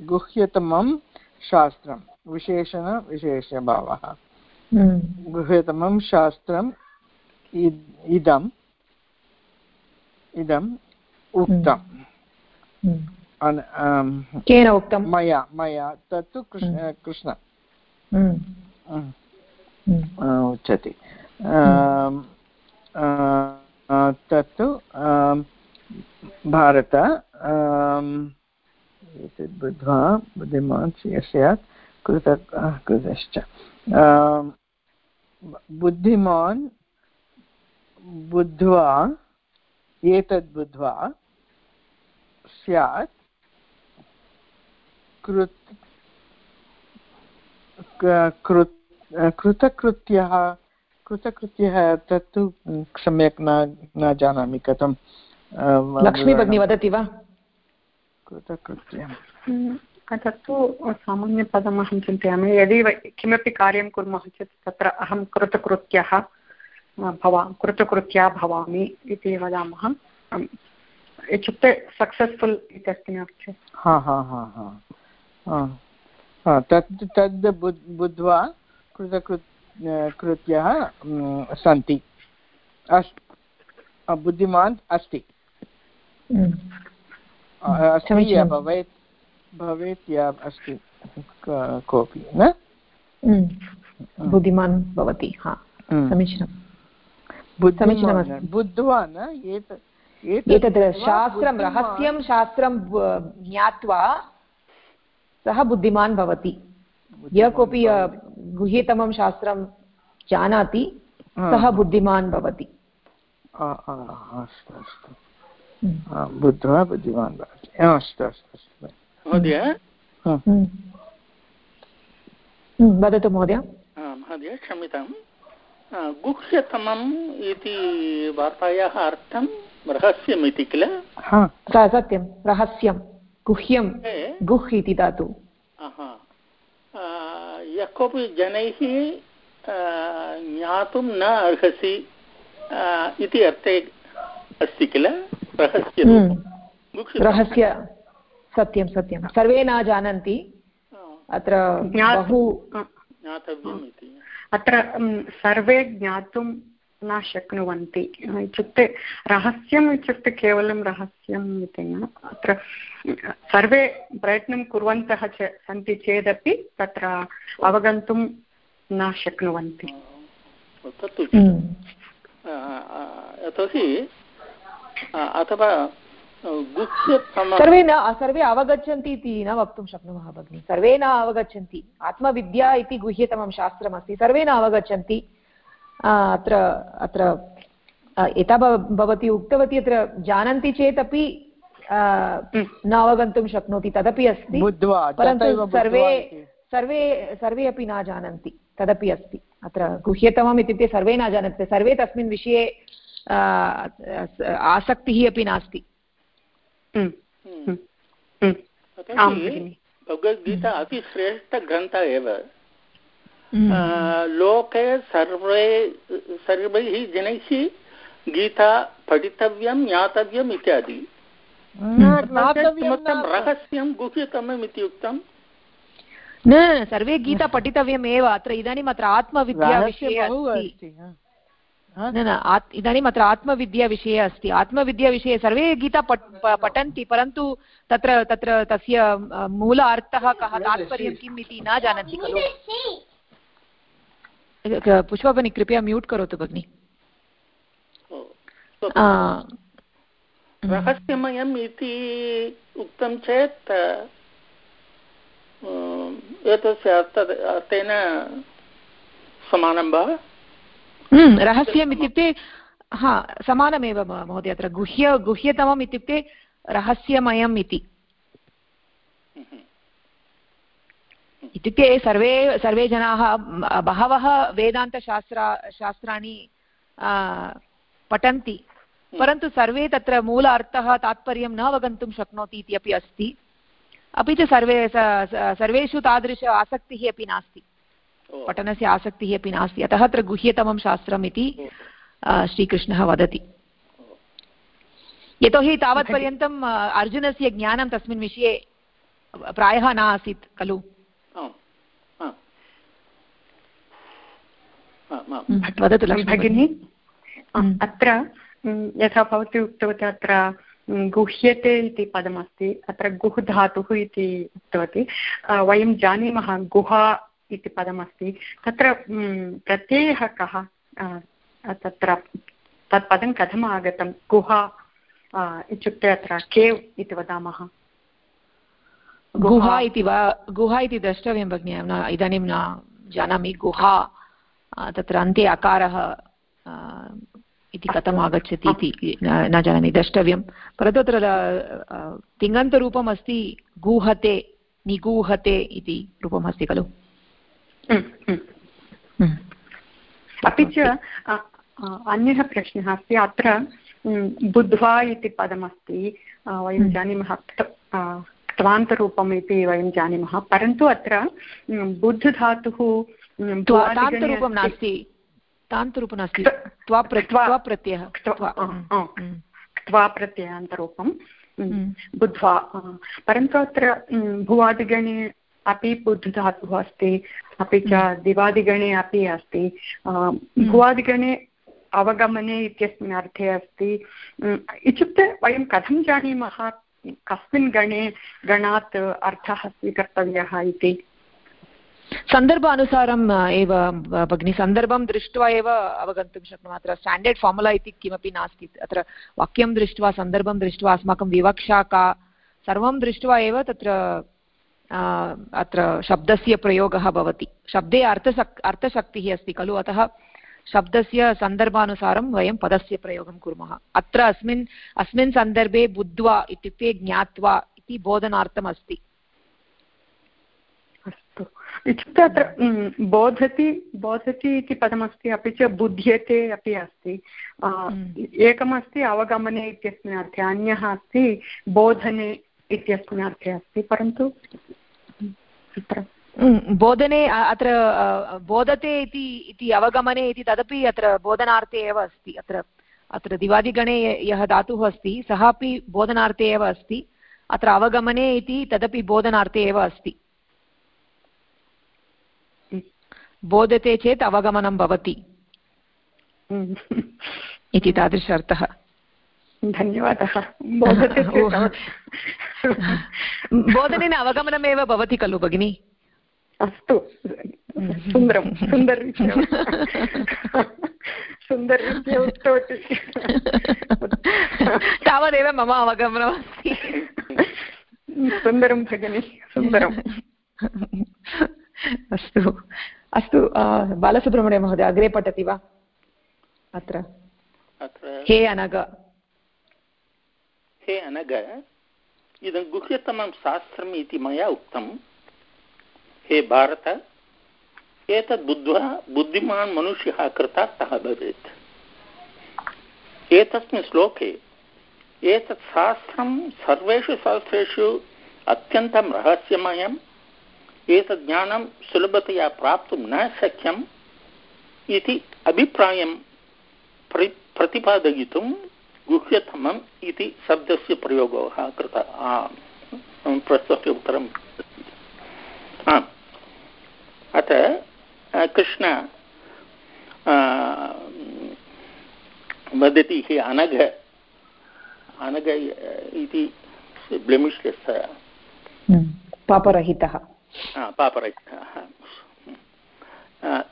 गुह्यतमं शास्त्रं। विशेषणविशेषभावः गुह्यतमं शास्त्रम् इदम् इदम् उक्तम्। केन उक्तं मया मया तत्तु कृष्ण कृष्ण। उच्यते। तत्तु भारत एतद् बुद्ध्वा, बुद्धिमान् स्यात् कृत कृतश्च। बुद्धिमान् बुद्ध्वा, एतद् बुद्ध्वा स्यात् कृत् कृतकृत्यः कृतकृत्यः तत्तु सम्यक् न न जानामि कथं लक्ष्मी भगिनी वदति वा कृतकृत्यं तत्तु सामान्यपदम् चिन्तयामि यदि किमपि कार्यं कुर्मः चेत् तत्र अहं कृतकृत्यः भवा कृतकृत्या भवामि इति वदामः इत्युक्ते सक्सेस्फुल् इत्यस्ति हा हा हा हा तद् तद् बुद्ध्वा कृतकृत् कृत्यः सन्ति अस् बुद्धिमान् अस्ति अस्ति या भवेत् भवेत् या अस्ति? कोऽपि न? बुद्धिमान् भवति हा। समीचीनं। बुद्ध्वा न? एतत् एतत् शास्त्रं रहस्यं शास्त्रं ज्ञात्वा सः बुद्धिमान् भवति। यः कोऽपि गुह्यतमं शास्त्रं जानाति सः बुद्धिमान् भवति। अस्तु अस्तु। बुद्ध्वा बुद्धिमान् भवति अस्तु अस्तु अस्तु महोदय वदतु महोदय। महोदय क्षम्यतां गुह्यतमम् इति वार्तायाः अर्थं रहस्यमिति किल? सत्यं रहस्यं गुह्यं गुह् इति धातु। यः कोऽपि जनैः ज्ञातुं न अर्हसि इति अर्थे अस्ति किल? रहस्य रहस्य। सत्यं सत्यं। सर्वे न जानन्ति। अत्र बहु ज्ञातव्यम् इति। अत्र सर्वे ज्ञातुं न शक्नुवन्ति। इत्युक्ते रहस्यम् इत्युक्ते केवलं रहस्यम् इति न। अत्र सर्वे प्रयत्नं कुर्वन्तः च सन्ति चेदपि तत्र अवगन्तुं न शक्नुवन्ति। यतोहि अथवा सर्वे न सर्वे अवगच्छन्ति इति न वक्तुं शक्नुमः भगिनि। सर्वे न अवगच्छन्ति। आत्मविद्या इति गुह्यतमं शास्त्रमस्ति। सर्वे न अवगच्छन्ति। अत्र अत्र यथा भवती उक्तवती अत्र जानन्ति चेदपि न अवगन्तुं शक्नोति। तदपि अस्ति। परन्तु सर्वे सर्वे सर्वे अपि न जानन्ति। तदपि अस्ति। अत्र गुह्यतमम् इत्युक्ते सर्वे न जानन्ति। सर्वे तस्मिन् विषये आसक्तिः अपि नास्ति। भगवद्गीता अतिश्रेष्ठग्रन्थः एव। लोके सर्वे सर्वैः जनैः गीता पठितव्यं ज्ञातव्यम् इत्यादि। रहस्यं गुह्यतमम् इति उक्तम्? न सर्वे गीता पठितव्यमेव। अत्र इदानीम् अत्र आत्मविद्याविषये अस्ति। न न आत् इदानीम् अत्र आत्मविद्याविषये अस्ति। आत्मविद्याविषये सर्वे गीता पठन्ति परन्तु तत्र तत्र तस्य मूल अर्थः कः तात्पर्यं किम् इति न जानन्ति खलु। पुष्पभगिनी कृपया म्यूट् करोतु भगिनि। रहस्यमयम् इति उक्तं चेत् एतस्य अर्थेन समानं वा? रहस्यम् इत्युक्ते, हा, समानमेव महोदय, अत्र गुह्य, गुह्यतमम् इत्युक्ते रहस्यमयम् इति। इत्युक्ते सर्वे सर्वे जनाः, बहवः वेदान्तशास्त्रा, शास्त्राणि पठन्ति, परन्तु सर्वे तत्र मूल अर्थः, तात्पर्यं न अवगन्तुं शक्नोति इति अपि अस्ति। अपि च सर्वे सर्वेषु तादृश आसक्तिः अपि नास्ति। पठनस्य आसक्तिः अपि नास्ति। अतः अत्र गुह्यतमं शास्त्रम् इति श्रीकृष्णः वदति। यतोहि तावत्पर्यन्तम् अर्जुनस्य ज्ञानं तस्मिन् विषये प्रायः न आसीत् खलु वदतु भगिनि अत्र यथा भवती उक्तवती अत्र गुह्यते इति पदमस्ति। अत्र गुह् धातुः इति उक्तवती। वयं जानीमः गुहा इति पदमस्ति। तत्र प्रत्ययः कः? तत्र तत् पदं कथम् आगतं गुहा इत्युक्ते अत्र केव् इति वदामः? गुहा इति वा गुहा इति द्रष्टव्यं भगिनि न इदानीं न जानामि। गुहा तत्र अन्ते अकारः इति कथम् आगच्छति इति न जानामि। द्रष्टव्यं। परन्तु अत्र तिङन्तरूपम् अस्ति गूहते निगूहते इति रूपम् अस्ति खलु। अपि च अन्यः प्रश्नः अस्ति अत्र बुद्ध्वा इति पदमस्ति वयं जानीमः क्त्वान्तरूपम् इति वयं जानीमः परन्तु अत्र बुद्धधातुः नास्ति तान्तरूपं नास्ति प्रत्ययः क्त्वा प्रत्ययान्तरूपं बुद्ध्वा परन्तु अत्र भुवादिगणे अपि बुद्धधातुः अस्ति अपि च दिवादिगणे अपि अस्ति। भुवादिगणे अवगमने इत्यस्मिन् अर्थे अस्ति। इत्युक्ते वयं कथं जानीमः कस्मिन् गणे गणात् अर्थः स्वीकर्तव्यः इति? सन्दर्भानुसारम् एव भगिनि सन्दर्भं दृष्ट्वा एव अवगन्तुं शक्नुमः। अत्र स्टाण्डर्ड् फार्मुला इति किमपि नास्ति। अत्र वाक्यं दृष्ट्वा सन्दर्भं दृष्ट्वा अस्माकं विवक्षा का सर्वं दृष्ट्वा एव तत्र अत्र शब्दस्य प्रयोगः भवति। शब्दे अर्थशक् अर्थशक्तिः अस्ति खलु अतः शब्दस्य सन्दर्भानुसारं वयं पदस्य प्रयोगं कुर्मः। अत्र अस्मिन् अस्मिन् सन्दर्भे बुद्ध्वा इत्युक्ते ज्ञात्वा इति बोधनार्थम् अस्ति। अस्तु। इत्युक्ते अत्र बोधति बोधति इति पदमस्ति अपि च बुध्यते अपि अस्ति। एकमस्ति अवगमने इत्यस्मिन् अर्थे अन्यः अस्ति बोधने इत्यस्मिन् अर्थे अस्ति परन्तु अत्र। बोधने अत्र बोधते इति इति अवगमने इति तदपि अत्र बोधनार्थे एव अस्ति। अत्र अत्र दिवादिगणे यः धातुः अस्ति सः अपि बोधनार्थे एव अस्ति। अत्र अवगमने इति तदपि बोधनार्थे एव अस्ति। बोधते चेत् अवगमनं भवति। इति तादृश अर्थः। धन्यवादः। [laughs] [laughs] बोधनेन अवगमनमेव भवति खलु भगिनि। अस्तु। सुन्दरं। सुन्दररीत्या सुन्दररीत्या उक्तवती। तावदेव मम अवगमनमस्ति। सुन्दरं भगिनि। सुन्दरम्। अस्तु। अस्तु बालसुब्रह्मण्यमहोदय अग्रे पठति वा? अत्र हे अनग। हे अनग, इदं गुह्यतमं शास्त्रम् इति मया उक्तं। हे भारत, एतद् बुद्ध्वा, बुद्धिमान् मनुष्यः कृतार्थः भवेत्। एतस्मिन् श्लोके एतत् शास्त्रं सर्वेषु शास्त्रेषु अत्यन्तं रहस्यमयम् एतत् ज्ञानं सुलभतया प्राप्तुं न शक्यम् इति अभिप्रायं प्र प्रतिपादयितुं गुह्यतमम् इति शब्दस्य प्रयोगः कृतः। प्रश्नस्य उत्तरम् आम् अत कृष्ण वदति हि अनघ। अनघ इति ब्लेमिश्लेस् पापरहितः। पापरहितः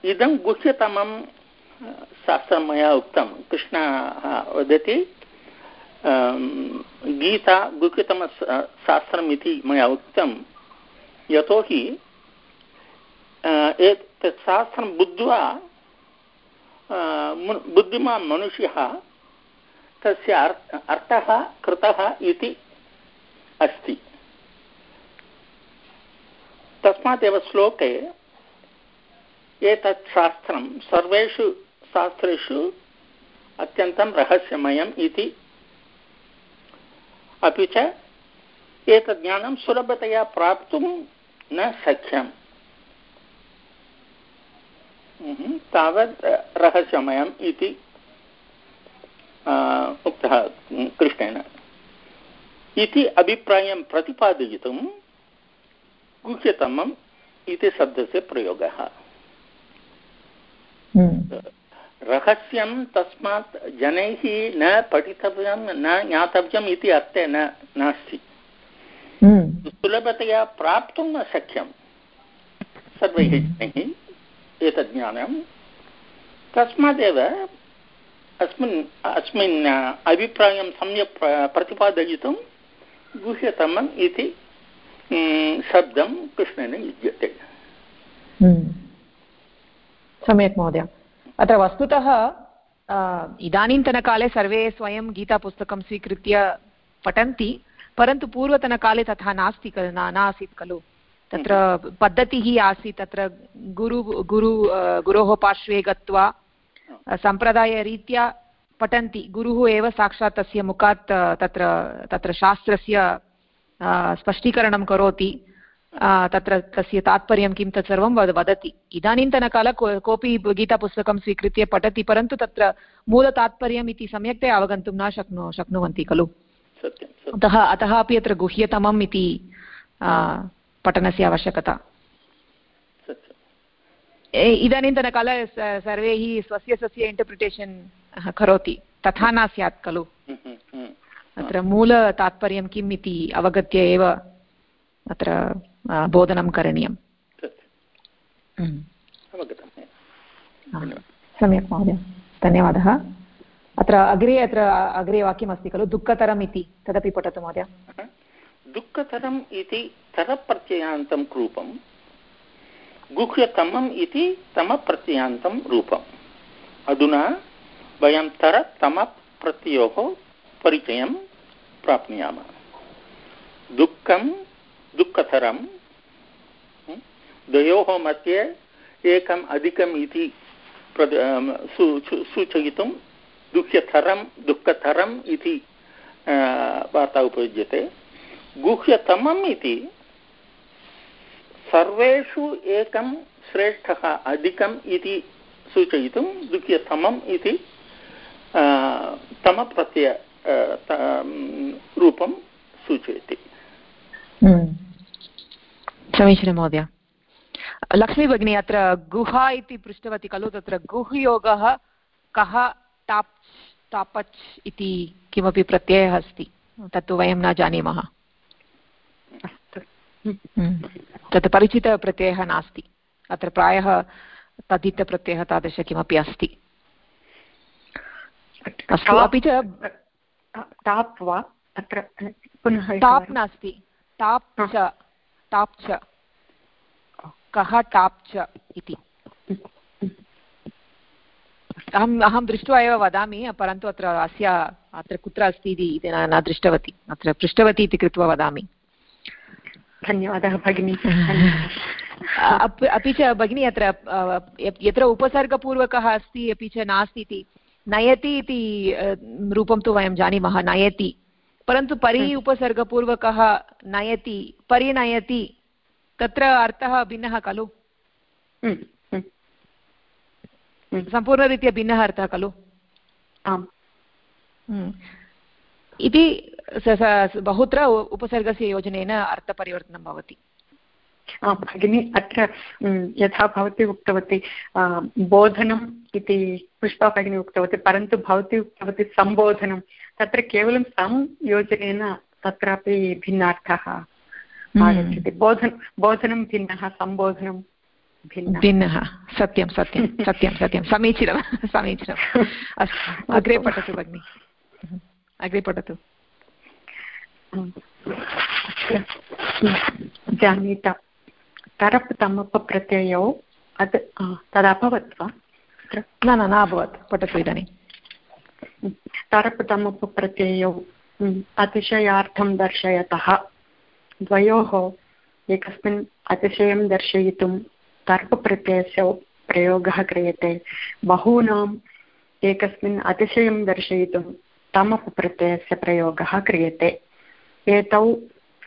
इदं गुह्यतमं शास्त्रं मया उक्तं। कृष्णः वदति गीता गुह्यतमशास्त्रम् इति मया उक्तं, यतोहि एतत् शास्त्रं बुद्ध्वा बुद्धिमान् मनुष्यः तस्य अर्थः, कृतः इति अस्ति। तस्मादेव श्लोके एतत् शास्त्रं सर्वेषु शास्त्रेषु अत्यन्तं रहस्यमयम् इति अपि च एतत् ज्ञानं सुलभतया प्राप्तुं न शक्यम् तावत् रहस्यमयम् इति उक्तः कृष्णेन। इति अभिप्रायं प्रतिपादयितुं गुह्यतमम् इति शब्दस्य प्रयोगः। रहस्यं तस्मात् जनैः न पठितव्यं न ज्ञातव्यम् इति अर्थे न नास्ति। सुलभतया प्राप्तुं न शक्यं सर्वैः जनैः एतत् ज्ञानं। तस्मादेव अस्मिन् अस्मिन् अभिप्रायं सम्यक् प्रतिपादयितुं गुह्यतमम् इति शब्दं कृष्णेन युज्यते। सम्यक् महोदय। अत्र वस्तुतः इदानीन्तनकाले सर्वे स्वयं गीतापुस्तकं स्वीकृत्य पठन्ति परन्तु पूर्वतनकाले तथा नास्ति नासीत् खलु। तत्र पद्धतिः आसीत् तत्र गुरु गुरु गुरोः पार्श्वे गत्वा सम्प्रदायरीत्या पठन्ति। गुरुः एव साक्षात् तस्य मुखात् तत्र तत्र शास्त्रस्य स्पष्टीकरणं करोति। तत्र तस्य तात्पर्यं किं तत्सर्वं वद वदति. इदानीन्तनकाल कोऽपि गीतापुस्तकं स्वीकृत्य पठति परन्तु तत्र मूलतात्पर्यम् इति सम्यक्तया अवगन्तुं न शक्नु शक्नुवन्ति खलु? अतः अतः अपि अत्र गुह्यतमम् इति पठनस्य आवश्यकता. इदानीन्तनकाले सर्वैः स्वस्य स्वस्य इण्टर्प्रिटेशन् करोति. तथा न स्यात् खलु? अत्र मूलतात्पर्यं किम् इति अवगत्य एव अत्र बोधनं करणीयम् सम्यक् महोदय धन्यवादः अत्र अग्रे अत्र अग्रे वाक्यमस्ति खलु दुःखतरम् इति तदपि पठतु महोदय दुःखतरम् इति तरप्रत्ययान्तं रूपं गुह्यतमम् इति तमप्रत्ययान्तं रूपम् अधुना वयं तरतमप्रत्ययोः परिचयं प्राप्नुयामः दुःखं दुःखतरं द्वयोः मध्ये एकम् अधिकम् इति सूचयितुं दुःख्यतरं दुःखतरम् इति वार्ता उपयुज्यते। गुह्यतमम् इति सर्वेषु एकं श्रेष्ठः अधिकम् इति सूचयितुं दुःख्यतमम् इति तमप्रत्यय रूपं सूचयति। समीचीनं महोदय। लक्ष्मी भगिनी अत्र गुहा इति पृष्टवती खलु तत्र गुह्योगः कः टाप् टापच् इति किमपि प्रत्ययः अस्ति। तत्तु वयं न जानीमः। तत् परिचितप्रत्ययः नास्ति। अत्र प्रायः तदितप्रत्ययः तादृश किमपि अस्ति। अस्तु अपि च टाप् वा? अत्र पुनः टाप् नास्ति। टाप् च। टाप् च। कः टाप् च इति। अहम् अहं दृष्ट्वा एव वदामि परन्तु अत्र अस्य अत्र कुत्र अस्ति इति न दृष्टवती। अत्र पृष्टवती इति कृत्वा वदामि। धन्यवादः भगिनी। अपि च भगिनी अत्र यत्र उपसर्गपूर्वकः अस्ति अपि च नास्ति इति। नयति इति रूपं तु वयं जानीमः नयति। परन्तु परि हम्म। उपसर्गपूर्वकः नयति परिणयति तत्र अर्थः भिन्नः खलु? हम्म, हम्म। सम्पूर्णरीत्या भिन्नः अर्थः खलु? आम्. इति बहुत्र उपसर्गस्य योजनेन अर्थपरिवर्तनं भवति. भगिनी अत्र यथा भवती उक्तवती बोधनम् इति पुष्पा भगिनी उक्तवती परन्तु भवती उक्तवती सम्बोधनं तत्र केवलं संयोजनेन तत्रापि भिन्नार्थः आगच्छति। बोधन बोधनं भिन्नः सम्बोधनं भिन्नः। सत्यं सत्यं [laughs] सत्यं सत्यं। समीचीनं [laughs] समीचीनम् अस्तु अग्रे पठतु भगिनि। अग्रे पठतु। जानीत। तरप् तमप प्रत्ययौ अद् तदभवत् वा? न न न अभवत्। पठतु इदानीं। तरप् तमप् प्रत्ययौ अतिशयार्थं दर्शयतः। द्वयोः एकस्मिन् अतिशयं दर्शयितुं तर्कप्रत्ययस्य प्रयोगः क्रियते। बहूनाम् एकस्मिन् अतिशयं दर्शयितुं तमप् प्रत्ययस्य प्रयोगः क्रियते। एतौ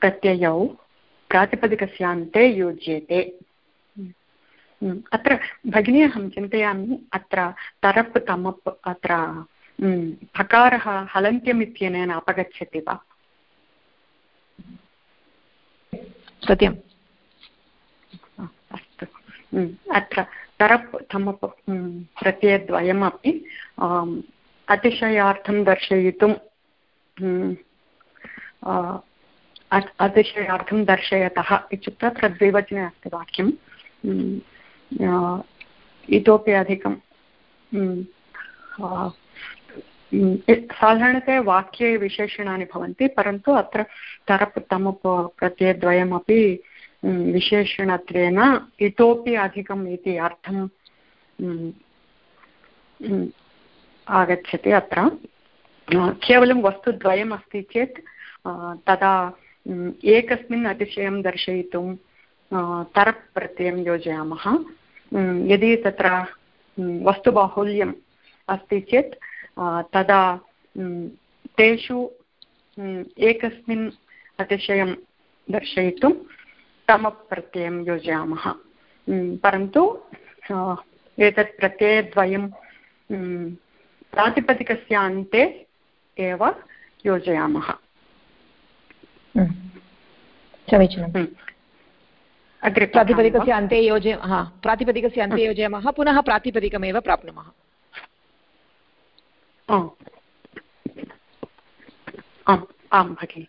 प्रत्ययौ प्रातिपदिकस्य अन्ते युज्येते अत्र भगिनी अहं चिन्तयामि अत्र तरप् तमप् अत्र फकारः हलन्त्यम् इत्यनेन अपगच्छति वा? सत्यम्। अस्तु। अत्र तरप्, तमप् प्रत्ययद्वयमपि अतिशयार्थं दर्शयितुं अतिशयार्थं दर्शयतः इत्युक्ते अत्र द्विवचने अस्ति वाक्यं। इतोपि अधिकं साधारणतया वाक्ये विशेषणानि भवन्ति, परन्तु अत्र तरप् तमप् प्रत्ययद्वयमपि विशेषणत्वेन इतोपि अधिकम् इति अर्थं आगच्छति अत्र। केवलं वस्तुद्वयम् अस्ति चेत् तदा एकस्मिन् अतिशयं दर्शयितुं तरप् प्रत्ययं योजयामः। यदि तत्र वस्तुबाहुल्यम् अस्ति चेत् तदा तेषु एकस्मिन् अतिशयं दर्शयितुं तमप् प्रत्ययं योजयामः परन्तु एतत् प्रत्ययद्वयं प्रातिपदिकस्य अन्ते एव योजयामः। समीचीनम्। अग्रे प्रातिपदिकस्य अन्ते योजय हा प्रातिपदिकस्य अन्ते योजयामः पुनः प्रातिपदिकमेव प्राप्नुमः। आं भगिनि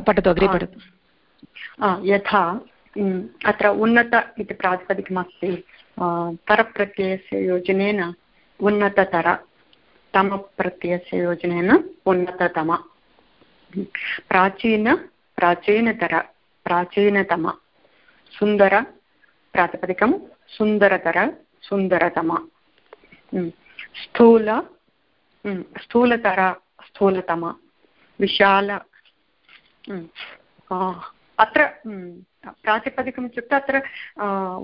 पठतु अग्रे पठतु यथा अत्र उन्नत इति प्रातिपदिकमस्ति तरप्रत्ययस्य योजनेन उन्नततर तमप्रत्ययस्य योजनेन उन्नततम प्राचीन प्राचीनतर प्राचीनतम सुन्दर प्रातिपदिकं सुन्दरतर सुन्दरतम स्थूल स्थूलतर स्थूलतम विशाल अत्र प्रातिपदिकम् इत्युक्ते अत्र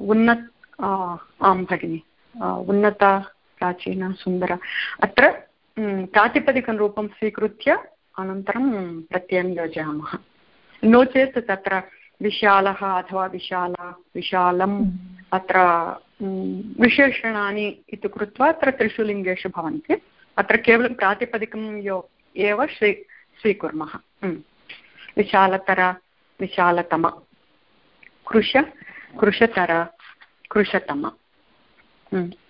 उन्नत आं भगिनि उन्नत प्राचीन सुन्दर अत्र प्रातिपदिकं रूपं स्वीकृत्य अनन्तरं प्रत्ययं योजयामः नो चेत् तत्र विशालः अथवा विशाला विशालम् अत्र विशेषणानि इति कृत्वा अत्र त्रिषु लिङ्गेषु भवन्ति अत्र केवलं प्रातिपदिकं यो एव स्वी स्वीकुर्मः। विशालतर, विशालतम। कृश, कृशतर, कृशतम।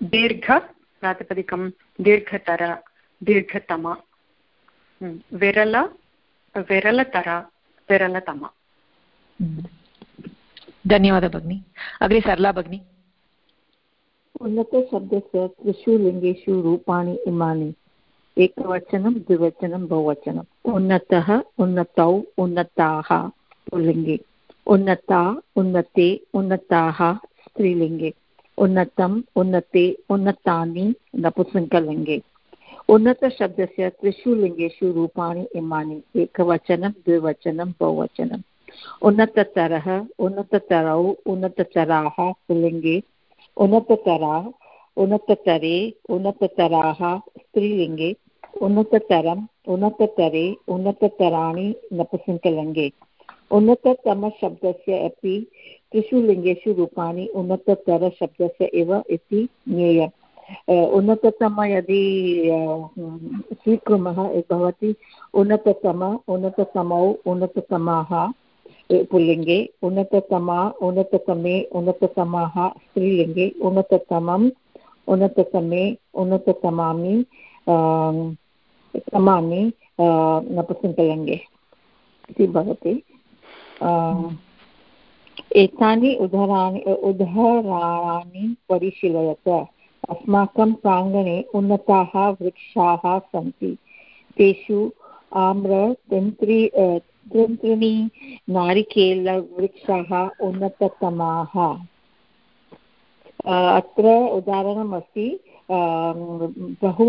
दीर्घ, प्रातिपदिकं दीर्घतर, दीर्घतम। विरल, विरलतर, विरलतम। धन्यवादः, भगिनि। अग्रे सरला, भगिनि। उन्नतशब्दस्य त्रिषु लिङ्गेषु रूपाणि इमानि। एकवचनं, द्विवचनं बहुवचनम् उन्नतः उन्नतौ, उन्नताः पुल्लिङ्गे। उन्नता, उन्नते, उन्नताः स्त्रीलिङ्गे। उन्नतम् उन्नते, उन्नतानि, नपुंसकलिङ्गे। उन्नतशब्दस्य त्रिषु लिङ्गेषु रूपाणि इमानि। एकवचनं, द्विवचनं बहुवचनम् उन्नततरः, उन्नततरौ, उन्नततराः पुल्लिङ्गे। उन्नततरा, उन्नततरे, उन्नततराः, स्त्रीलिङ्गे उन्नततरम् उन्नततरे, उन्नततराणि, नपुंसकलिङ्गे। उन्नततमशब्दस्य अपि त्रिषु लिङ्गेषु रूपाणि उन्नततरशब्दस्य एव इति ज्ञेयम्। उन्नततम यदि स्वीकुर्मः भवति, उन्नततम, उन्नततमौ, उन्नततमाः पुल्लिङ्गे उन्नततमा उन्नततमे उन्नततमाः स्त्रीलिङ्गे उन्नततमम् उन्नततमे उन्नततमामि तमानि नपुंसकलिङ्गे इति भवति। एतानि उदाहराणि, उदाहरणानि परिशीलयत। अस्माकं प्राङ्गणे उन्नताः वृक्षाः सन्ति। तेषु आम्र तिन्त्री तिन्त्रिणी नारिकेलवृक्षाः उन्नततमाः। अत्र उदाहरणमस्ति बहु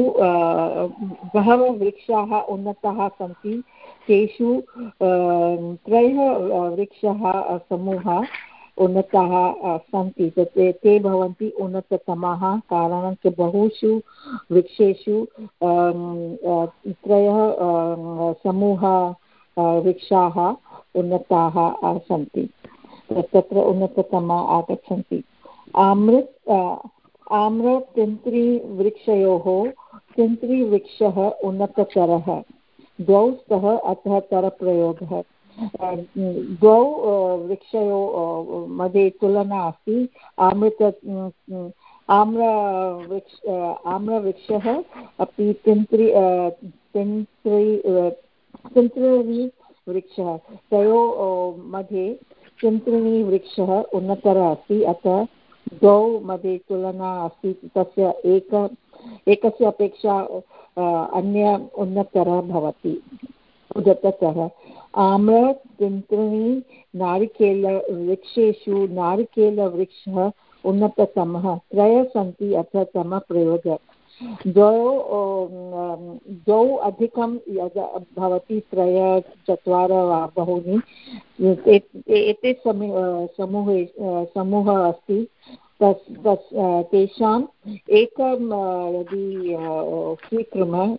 बहवः वृक्षाः उन्नताः सन्ति, तेषु त्रयः वृक्षाः समूहः उन्नताः सन्ति। ते ते भवन्ति उन्नततमाः, कारणं च बहुषु वृक्षेषु त्रयः समूह वृक्षाः उन्नताः सन्ति तत्र उन्नततमा आगच्छन्ति। आम्रत् आम्रतिन्त्रिवृक्षयोः तिन्त्रिवृक्षः उन्नततरः। द्वौ स्तः अतः तरप्रयोगः। द्वौ वृक्षयो मध्ये तुलना अस्ति। आमृत आम्रवृक्ष आम्रवृक्षः अपि तिन्त्रि तिन्त्रि तिन्त्रिणी वृक्षः। तयोः मध्ये तिन्त्रिणी वृक्षः उन्नतरः अस्ति। अतः द्वौ मध्ये तुलना अस्ति। तस्य एक, एकस्य अपेक्षा अन्य उन्नतरः भवति। उदततः। आम्रतिन्त्रिणी नारिकेलवृक्षेषु नारिकेलवृक्षः उन्नततमः। त्रयः सन्ति अथ समप्रयोगः द्वौ द्वौ अधिकं भवति त्रय चत्वारः वा बहूनि, एते समूहे समूहः अस्ति, तस् तस् तेषाम् एकं यदि स्वीकुर्मः,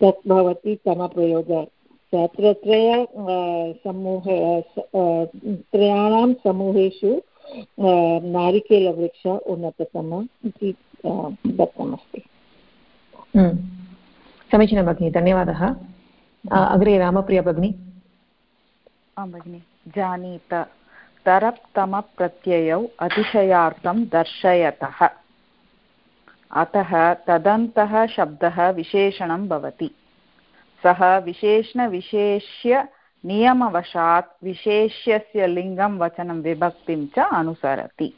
तत् भवति समप्रयोगः अत्र त्रय समूह त्रयाणां समूहेषु नारिकेलवृक्ष उन्नततम इति दत्तमस्ति। समीचीनं भगिनि धन्यवादः। अग्रे रामप्रिया भगिनी। आं भगिनि जानीत। तरप्तमप्रत्ययौ अतिशयार्थं दर्शयतः। अतः तदन्तः शब्दः विशेषणं भवति। सः विशेषणविशेष्य नियमवशात् विशेष्यस्य लिङ्गं वचनं विभक्तिं च अनुसरति।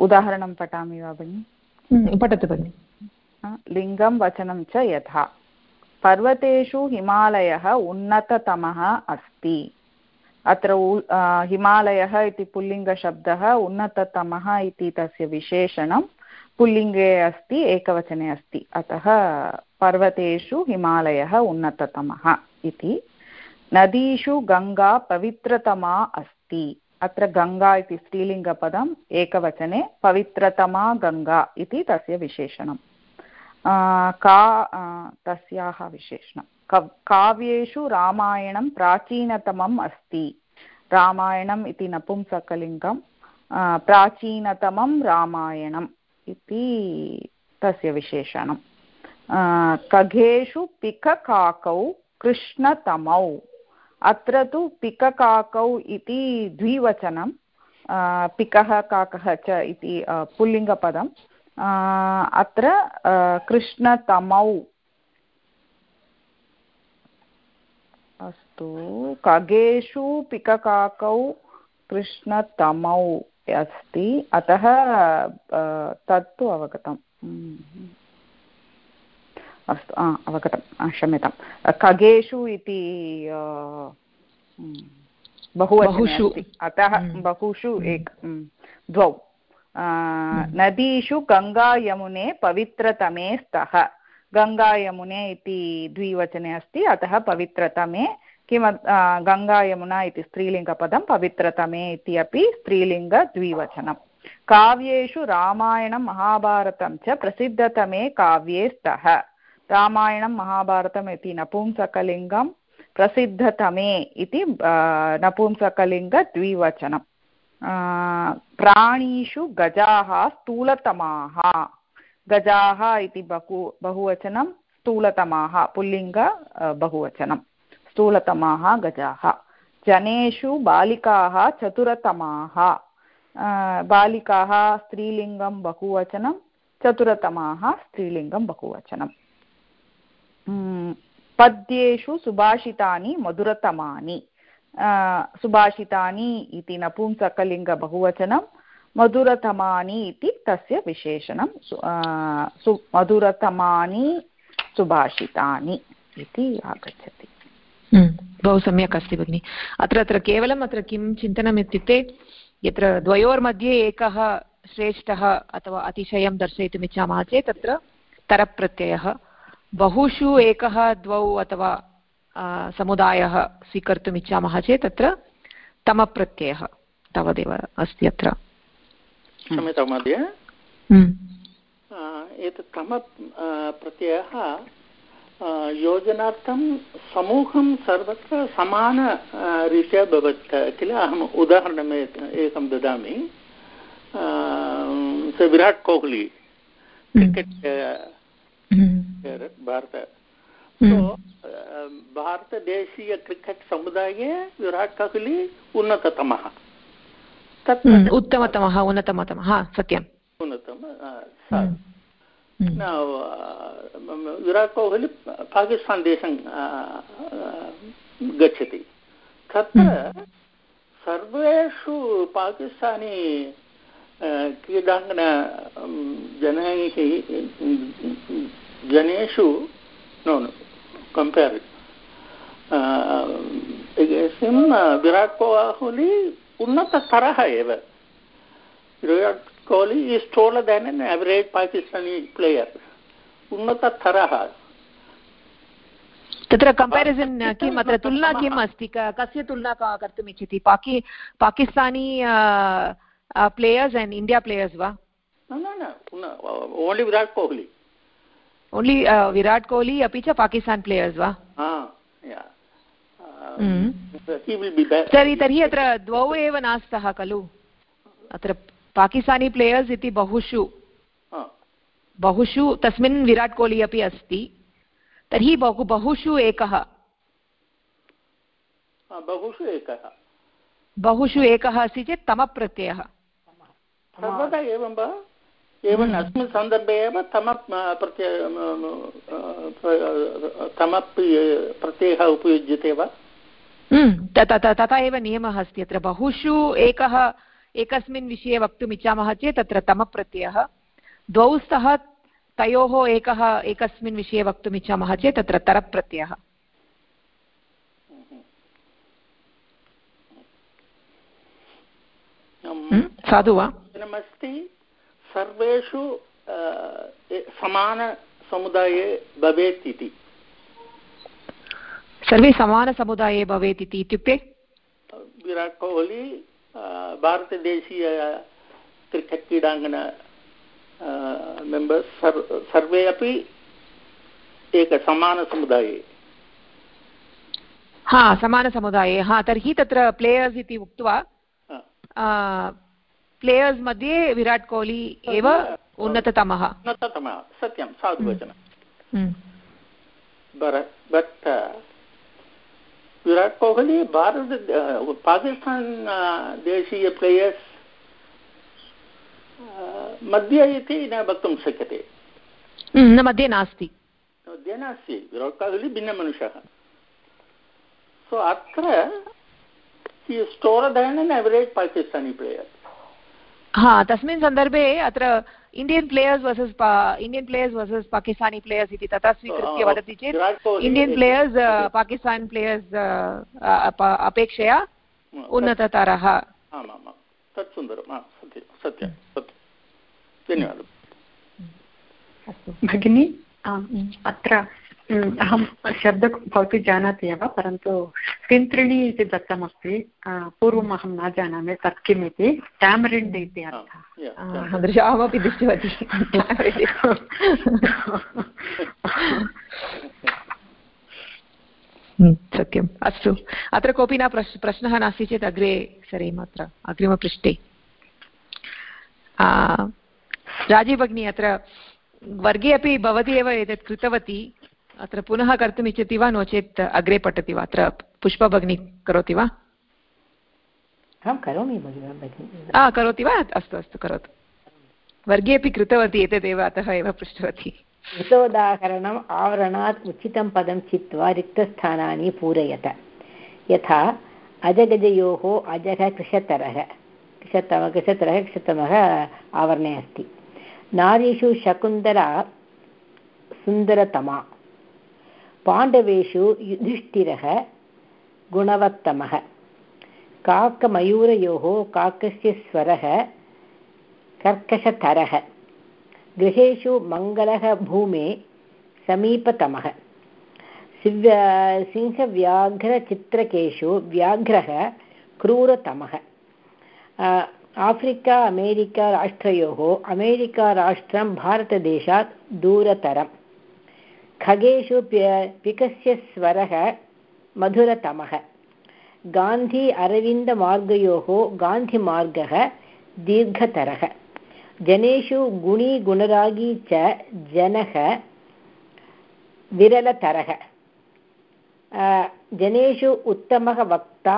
उदाहरणं पठामि वा भगिनि? हम्म, पठतु भगिनि। लिङ्गं वचनं च यथा। पर्वतेषु हिमालयः उन्नततमः अस्ति। अत्र हिमालयः इति पुल्लिङ्गशब्दः उन्नततमः इति तस्य विशेषणं पुल्लिङ्गे अस्ति, एकवचने अस्ति। अतः पर्वतेषु हिमालयः उन्नततमः इति। नदीषु गङ्गा पवित्रतमा अस्ति। अत्र गङ्गा इति स्त्रीलिङ्गपदम् एकवचने, पवित्रतमा गङ्गा इति तस्य विशेषणं का तस्याः विशेषणं। काव्येषु रामायणं प्राचीनतमम् अस्ति। रामायणम् इति नपुंसकलिङ्गं प्राचीनतमं रामायणम् इति तस्य विशेषणं खगेषु पिककाकौ कृष्णतमौ। अत्र तु पिककाकौ इति द्विवचनं पिकः काकः च इति पुल्लिङ्गपदम्। अत्र कृष्णतमौ अस्तु खगेषु पिककाकौ कृष्णतमौ अस्ति अतः तत्तु अवगतम् अस्तु अवगतं क्षम्यतां खगेषु इति बहुषु अतः बहुषु एक द्वौ नदीषु गङ्गायमुने पवित्रतमे स्तः। गङ्गायमुने इति द्विवचने अस्ति अतः पवित्रतमे किम गङ्गायमुना इति स्त्रीलिङ्गपदं पवित्रतमे इति अपि स्त्रीलिङ्गद्विवचनं। काव्येषु रामायणं महाभारतं च प्रसिद्धतमे काव्ये स्तः। रामायणं महाभारतम् इति नपुंसकलिङ्गं प्रसिद्धतमे इति नपुंसकलिङ्गद्विवचनं। प्राणीषु गजाः स्थूलतमाः। गजाः इति बहु, बहुवचनं, स्थूलतमाः, पुल्लिङ्ग बहुवचनं। स्थूलतमाः गजाः। जनेषु बालिकाः चतुरतमाः। बालिकाः स्त्रीलिङ्गं बहुवचनं, चतुरतमाः स्त्रीलिङ्गं बहुवचनं। पद्येषु सुभाषितानि, मधुरतमानि। सुभाषितानि इति नपुंसकलिङ्गबहुवचनं मधुरतमानि इति तस्य विशेषणं सु मधुरतमानि सुभाषितानि इति आगच्छति बहु सम्यक् अस्ति भगिनि अत्र अत्र केवलम् अत्र किं चिन्तनम् इत्युक्ते यत्र द्वयोर्मध्ये एकः श्रेष्ठः अथवा अतिशयं दर्शयितुम् इच्छामः चेत् तत्र तरप्रत्ययः बहुषु एकः द्वौ अथवा समुदायः स्वीकर्तुम् इच्छामः चेत् तत्र तमप्रत्ययः तावदेव अस्ति अत्र क्षम्यतां महोदय। एतत् तम प्रत्ययः योजनार्थं समूहं सर्वत्र समान रीत्या भवत् किल अहम् उदाहरणम् एकं ददामि विराट् कोह्लि क्रिकेट् भारत भारतदेशीय क्रिकेट् समुदाये विराट् कोह्लि उन्नततमः तत् उत्तमतमः उन्नतमतमः सत्यम् उन्नतम विराट् कोह्लि पाकिस्तान् देशं गच्छति तत्र सर्वेषु पाकिस्तानी क्रीडाङ्गण जनैः जनेषु no no compare Virat Kohli उन्नतस्तरः एव Virat Kohli is taller than an average Pakistani player उन्नतस्तरः तत्र कम्पेरिसन् किम्? अत्र तुलना किम् अस्ति? कस्य तुलना कर्तुम् इच्छति? पाकि Pakistani players and India players वा? न ओन्लि विराट् कोह्लि ओन्लि विराट् कोह्लि अपि च पाकिस्तान् प्लेयर्स् वा तर्हि तर्हि अत्र द्वौ एव नास्तः खलु। अत्र पाकिस्तानी प्लेयर्स् इति बहुषु। बहुषु तस्मिन् विराट् कोह्लि अपि अस्ति। तर्हि बहु बहुषु एकः। बहुषु एकः। बहुषु एकः अस्ति चेत् तमप्रत्ययः। सर्वदा एवं वा? एवम् अस्मिन् सन्दर्भे एव तम प्रत्यय तम प्रत्ययः उपयुज्यते वा? तथा एव नियमः अस्ति अत्र। बहुषु एकः एकस्मिन् विषये वक्तुम् इच्छामः चेत् तत्र तमप्रत्ययः द्वौ स्तः तयोः एकः एकस्मिन् विषये वक्तुम् इच्छामः चेत् तत्र तरप्रत्ययः साधु वा? अस्ति सर्वेषु समानसमुदाये भवेत् इति सर्वे समानसमुदाये भवेत् इति इत्युक्ते? विराट् कोह्लि भारतदेशीय क्रिकेट् क्रीडाङ्गण मेम्बर्स् सर्वे अपि एकसमानसमुदाये हा समानसमुदाये हा तर्हि तत्र प्लेयर्स् इति उक्त्वा प्लेयर्स् मध्ये विराट् कोह्लि एव उन्नततमः. उन्नततमः. सत्यं साधुवचनं. हम्म। बट् विराट् कोह्लि भारत पाकिस्तान् देशीय प्लेयर्स् मध्ये इति न वक्तुं शक्यते. न मध्ये नास्ति. मध्ये नास्ति. विराट् कोह्लि भिन्नमनुष्यः. सो अत्र store than an average Pakistani player हा तस्मिन् सन्दर्भे अत्र Indian players versus Indian players versus Pakistani players इति तथा स्वीकृत्य वदति चेत् इण्डियन् प्लेयर्स् पाकिस्तान् प्लेयर्स् अपेक्षया उन्नततरः। तत् सुन्दरं सत्यं सत्यं धन्यवादः। भगिनी? अत्र अहं शब्दं भवती जानाति एव परन्तु तिन्त्रिणी इति दत्तमस्ति. पूर्वम् अहं न जानामि तत् किम् इति टामरिण्ड् इति अर्थः अहमपि दृष्टवती. [laughs] सत्यम् अस्तु. अत्र कोऽपि न प्रश् प्रश्नः नास्ति चेत् अग्रे सरेम अत्र अग्रिमपृष्ठे. राजीव भगिनी अत्र वर्गे अपि भवती एव एतत् कृतवती. अत्र पुनः कर्तुम् इच्छति वा? नो चेत् अग्रे पठति वा? अत्र पुष्पभगिनी करोति वा? अहं करोमि करोति वा? अस्तु अस्तु करोतु। वर्गे अपि कृतवती एतदेव अतः एव पृष्टवती। कृतोदाहरणम् आवरणात् उचितं पदं चित्वा रिक्तस्थानानि पूरयत। यथा अजगजयोः अजः कृशतरः। कृशतमः कृशतरः कृशतमः आवरणे अस्ति। नारीषु शकुन्तला सुन्दरतमा। पाण्डवेषु युधिष्ठिरः गुणवत्तमः काकमयूरयोः काकस्य स्वरः कर्कशतरः गृहेषु मङ्गलः भूमे समीपतमः सिंहव्याघ्रचित्रकेषु व्याघ्रः क्रूरतमः आफ्रिका अमेरिका राष्ट्रयोः अमेरिकाराष्ट्रं भारतदेशात् दूरतरम् खगेषु पिकस्य स्वरः मधुरतमः गान्धी अरविन्दमार्गयोः गान्धिमार्गः दीर्घतरः जनेषु गुणी गुणरागी च जनः विरलतरः जनेषु उत्तमः वक्ता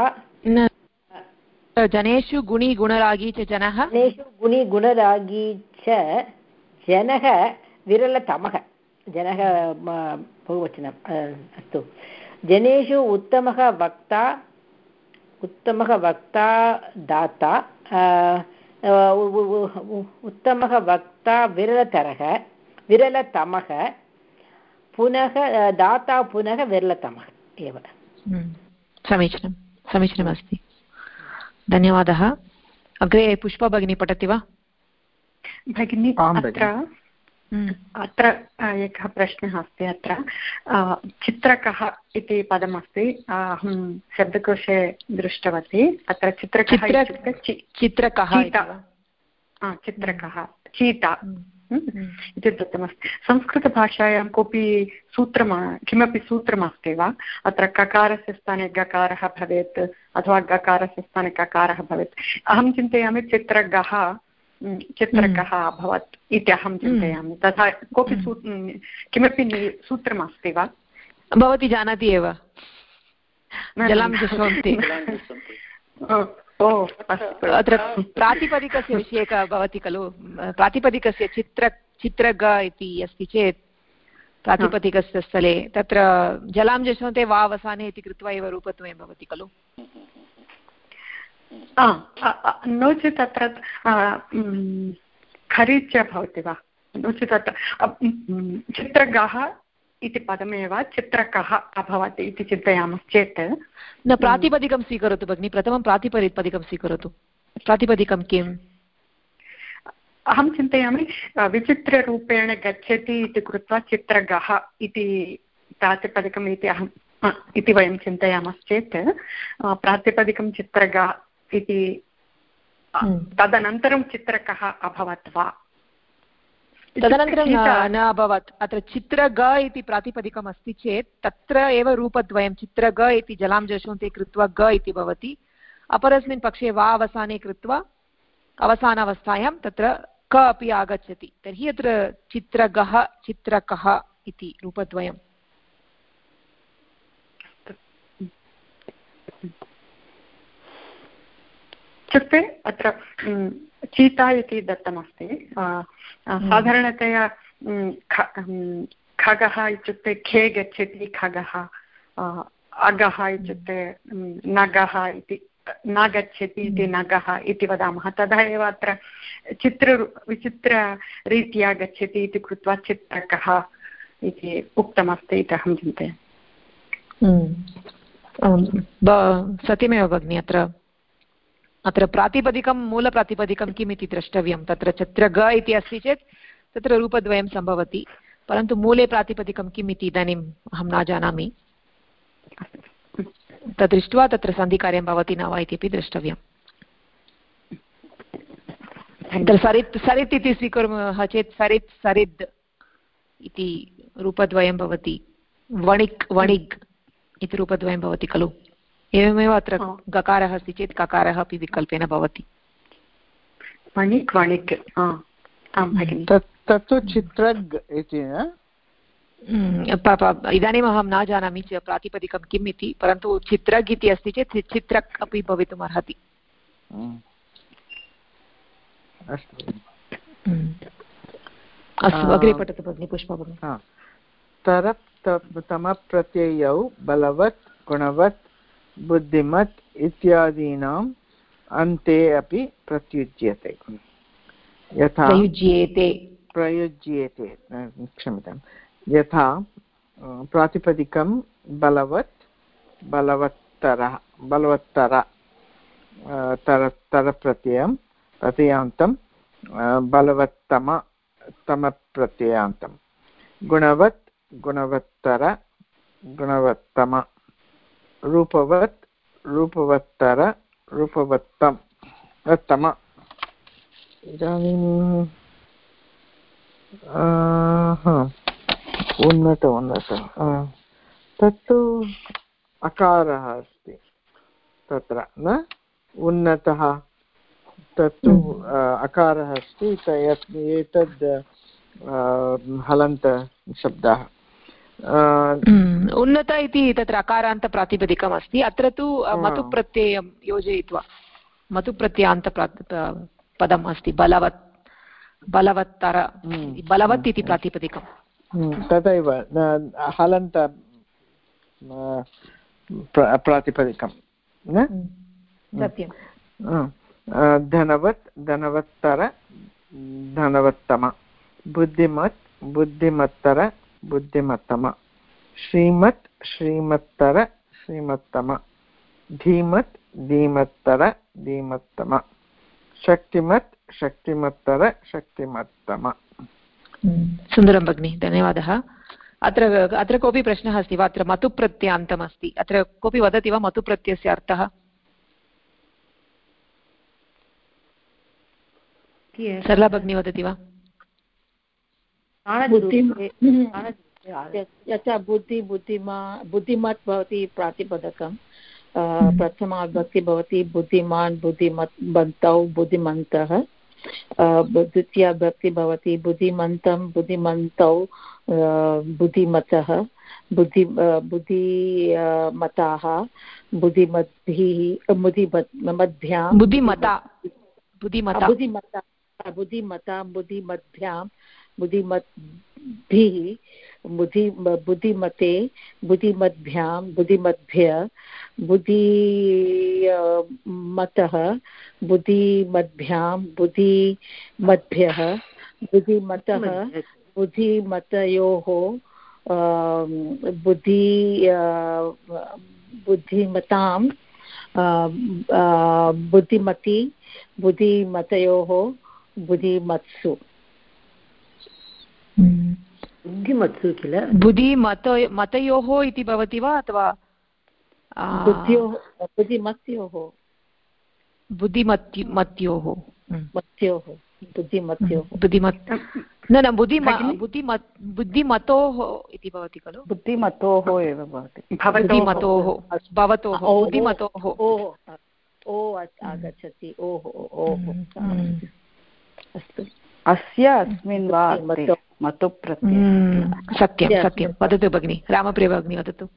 जनेषु गुणी गुणरागी च जनः जनेषु गुणी गुणरागी च जनः विरलतमः जनः बहुवचनम् अस्तु। जनेषु उत्तमः वक्ता उत्तमः वक्ता दाता उत्तमः वक्ता विरलतरः विरलतमः पुनः दाता पुनः विरलतमः एव। हम्म, समीचीनं समीचीनमस्ति। धन्यवादः। अग्रे पुष्पा भगिनी पठति वा? भगिनी अत्र। अत्र एकः प्रश्नः अस्ति अत्र. चित्रकः इति पदमस्ति. अहं शब्दकोशे दृष्टवती. अत्र चित्रकः चित्रकः चित्रकः. चीता. हम्म। इति दत्तमस्ति संस्कृतभाषायां कोऽपि सूत्रम् किमपि सूत्रमस्ति वा? अत्र ककारस्य स्थाने गकारः भवेत् अथवा गकारस्य स्थाने ककारः भवेत्. अहं चिन्तयामि चित्रगः चित्रकः हम्म। अभवत् इति अहं चिन्तयामि। तथा कोऽपि सू किमपि सूत्रमस्ति वा? भवती जानाति एव। अत्र प्रातिपदिकस्य विषये भवति खलु। प्रातिपदिकस्य चित्र चित्रग इति अस्ति चेत् प्रातिपदिकस्य स्थले। तत्र जलां जशोन्ते वा अवसाने इति कृत्वा एव रूपत्वं भवति खलु। नो चेत् तत्र खरीच भवति वा? नो चेत् तत्र चित्रगः इति पदमेव चित्रकः अभवत् इति चिन्तयामश्चेत्। न प्रातिपदिकं स्वीकरोतु भगिनि प्रथमं प्रातिपदिकं स्वीकरोतु। प्रातिपदिकं किम्? अहं चिन्तयामि विचित्ररूपेण गच्छति इति कृत्वा चित्रगः इति प्रातिपदिकम् इति अहं इति वयं चिन्तयामश्चेत्। प्रातिपदिकं चित्रगः इति हम्म। तदनन्तरं चित्रकः अभवत् वा? तदनन्तरं न अभवत्। अत्र चित्र ग इति प्रातिपदिकम् अस्ति चेत् तत्र एव रूपद्वयं चित्र ग इति जलां जशोन्ते कृत्वा ग इति भवति। अपरस्मिन् पक्षे वा अवसाने कृत्वा अवसानावस्थायां तत्र क अपि आगच्छति। तर्हि अत्र चित्रगः चित्रकः इति रूपद्वयम्। इत्युक्ते अत्र चीता इति दत्तमस्ति हम्म। साधारणतया खगः इत्युक्ते खे गच्छति खगः अगः इत्युक्ते नगः इति न गच्छति इति हम्म। नगः इति वदामः तदा एव अत्र चित्र विचित्ररीत्या गच्छति इति कृत्वा चित्रकः इति उक्तमस्ति इति अहं चिन्तयामि हम्म। सत्यमेव भगिनि अत्र अत्र प्रातिपदिकं, मूलप्रातिपदिकं किम् इति द्रष्टव्यं? तत्र चत्र ग इति अस्ति चेत् तत्र रूपद्वयं सम्भवति। परन्तु मूले प्रातिपदिकं किम् इति इदानीम् अहं न जानामि। तद्दृष्ट्वा तत्र सन्धिकार्यं भवति न वा इत्यपि द्रष्टव्यम्। सरित् सरित् इति स्वीकुर्मः चेत् सरित्, सरिद् इति रूपद्वयं भवति। वणिक्, वणिग् इति रूपद्वयं भवति खलु। एवमेव अत्र गकारः अस्ति चेत् ककारः अपि विकल्पेन भवति। वणिक् वणिक् तत्तु चित्रग् इति इदानीम् अहं न जानामि प्रातिपदिकं किम् इति परन्तु चित्रग् इति अस्ति चेत् चित्रक् अपि भवितुम् अर्हति। अस्तु। अग्रे पठतु भगिनि पुष्पा भगिनि। तरप् तमप्रत्ययौ बलवत् गुणवत् बुद्धिमत् इत्यादीनाम् अन्ते अपि प्रत्युज्यते। यथा प्रयुज्येते। प्रयुज्येते क्षम्यतां। यथा प्रातिपदिकं बलवत् बलवत्तरः बलवत्तर तर तरप्रत्ययं प्रत्ययान्तं बलवत्तम तमप्रत्ययान्तं। गुणवत् गुणवत्तर गुणवत्तम। रूपवत् रूपवत्तर रूपवत्तम्। उत्तम इदानीं उन्नत उन्नत। तत्तु अकारः अस्ति। तत्र न? उन्नतः। तत्तु हम्म। अकारः अस्ति। एतद् हलन्तशब्दः उन्नत इति तत्र अकारान्तप्रातिपदिकमस्ति। अत्र तु मतुप्रत्ययं योजयित्वा मतुप्रत्ययान्त पदम् अस्ति बलवत् बलवत्तर हम्म। बलवत् इति प्रातिपदिकं हम्म, तथैव हलन्त प्रातिपदिकं सत्यं धनवत् धनवत्तर धनवत्तम बुद्धिमत् बुद्धिमत्तर बुद्धिमत्तम। श्रीमत् श्रीमत्तर श्रीमत्तम। धीमत् धीमत्तर धीमत्तम। शक्तिमत् शक्तिमत्तर शक्तिमत्तम। हम्म, सुन्दरं भगिनि धन्यवादः। अत्र अत्र कोऽपि प्रश्नः अस्ति वा? अत्र मतुप्रत्ययान्तमस्ति। अत्र कोऽपि वदति वा मतुप्रत्ययस्य अर्थः? सरला भगिनी वदति वा? यथा बुद्धि बुद्धिमा बुद्धिमत् भवति प्रातिपदकं। हम्म। प्रथमा विभक्ति भवति बुद्धिमान् बुद्धिमत् बन्तौ बुद्धिमन्तः। द्वितीया विभक्ति भवति बुद्धिमन्तं बुद्धिमन्तौ बुद्धिमतः बुद्धि बुद्धिमताः बुद्धिमद्भिः बुद्धिमत् मद्भ्यां। बुद्धिमता। बुद्धिमता। बुद्धिमता। बुद्धिमता बुद्धिमद्भ्यां। बुद्धिमद्भिः बुद्धि बुद्धिमते बुद्धिमद्भ्यां बुद्धिमद्भ्य बुद्धिमतः बुद्धिमद्भ्यां बुद्धिमद्भ्यः बुद्धिमतः बुद्धिमतयोः बुद्धि बुद्धिमतां बुद्धिमती बुद्धिमतयोः बुद्धिमत्सु। बुद्धिमत्सु किल? बुद्धिमत मतयोः इति भवति वा अथवा बुद्ध्योः बुद्धिमत्योः बुद्धिमत्योः मत्योः? बुद्धिमत्योः बुद्धिमत् न न बुद्धि बुद्धिमत् बुद्धिमतोः इति भवति खलु? बुद्धिमतोः एव भवति। बुद्धिमतोः भवतोः बुद्धिमतोः ओ आगच्छति। ओः ओः अस्तु। अस्य अस्मिन् वा मतु प्रत्ययः। सत्यं सत्यं। वदतु भगिनि रामप्रिय भगिनी वदतु।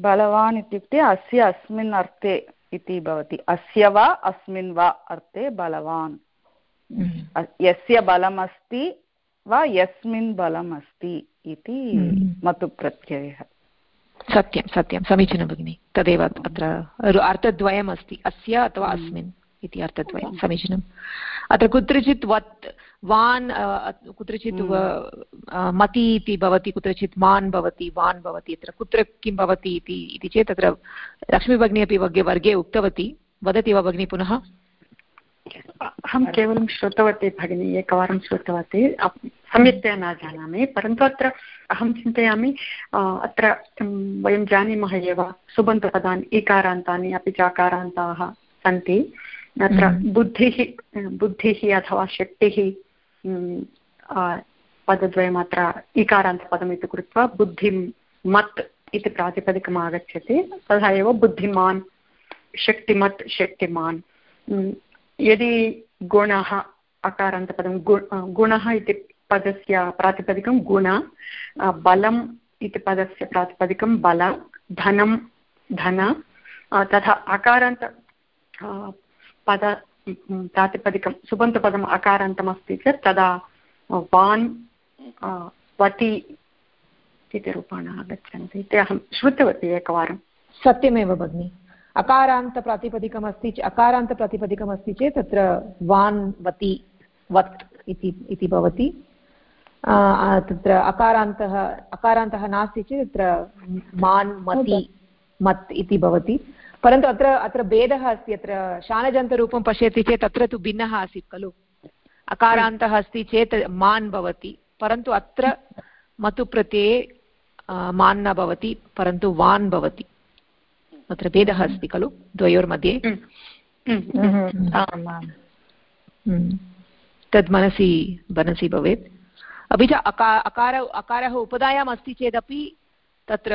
बलवान् इत्युक्ते अस्य अस्मिन् अर्थे इति भवति। अस्य वा अस्मिन् वा अर्थे बलवान्। यस्य बलमस्ति वा यस्मिन् बलम् अस्ति इति मतुप्रत्ययः सत्यं सत्यं। समीचीनं भगिनि। तदेव अत्र अर्थद्वयमस्ति। अस्य अथवा अस्मिन्। इति अर्थद्वयं समीचीनम्। अत्र कुत्रचित् वत् वान् कुत्रचित् हम्म। मति इति भवति कुत्रचित् मान् भवति वान् भवति अत्र कुत्र किं भवति इति चेत् तत्र लक्ष्मीभगिनी अपि वर्गे वर्गे उक्तवती। वदति वा भगिनी पुनः? अहं केवलं श्रुतवती भगिनी एकवारं श्रुतवती। सम्यक्तया न जानामि परन्तु अत्र अहं चिन्तयामि अत्र वयं जानीमः एव सुबन्तपदानि इकारान्तानि अपि च अकारान्ताः सन्ति। अत्र हम्म। बुद्धिः बुद्धिः अथवा शक्तिः पदद्वयम् अत्र इकारान्तपदम् इति कृत्वा बुद्धिं मत् इति प्रातिपदिकम् आगच्छति तथा एव बुद्धिमान् शक्तिमत् शक्तिमान् यदि गुणः अकारान्तपदं गु गुणः इति पदस्य प्रातिपदिकं गुण बलम् इति पदस्य प्रातिपदिकं बल धनं धन तथा अकारान्त पद प्रातिपदिकं सुबन्तपदम् अकारान्तमस्ति चेत् तदा वान् वति इति रूपाणि आगच्छन्ति। इति अहं श्रुतवती एकवारं सत्यमेव भगिनि। अकारान्तप्रातिपदिकमस्ति अकारान्तप्रातिपदिकमस्ति चेत् तत्र वान्, वति, वत् इति भवति। तत्र अकारान्तः अकारान्तः नास्ति चेत् तत्र मान्, मति, मत् इति भवति। परन्तु अत्र अत्र भेदः अस्ति अत्र शानजन्तरूपं पश्यति चेत् अत्र तु भिन्नः आसीत् खलु अकारान्तः अस्ति चेत् मान् भवति परन्तु अत्र मतु प्रत्यये मान् न भवति परन्तु वान् भवति अत्र भेदः अस्ति खलु द्वयोर्मध्ये तद् मनसि मनसि भवेत् अपि च अका अकार अकारः उपधायाम् अस्ति चेदपि तत्र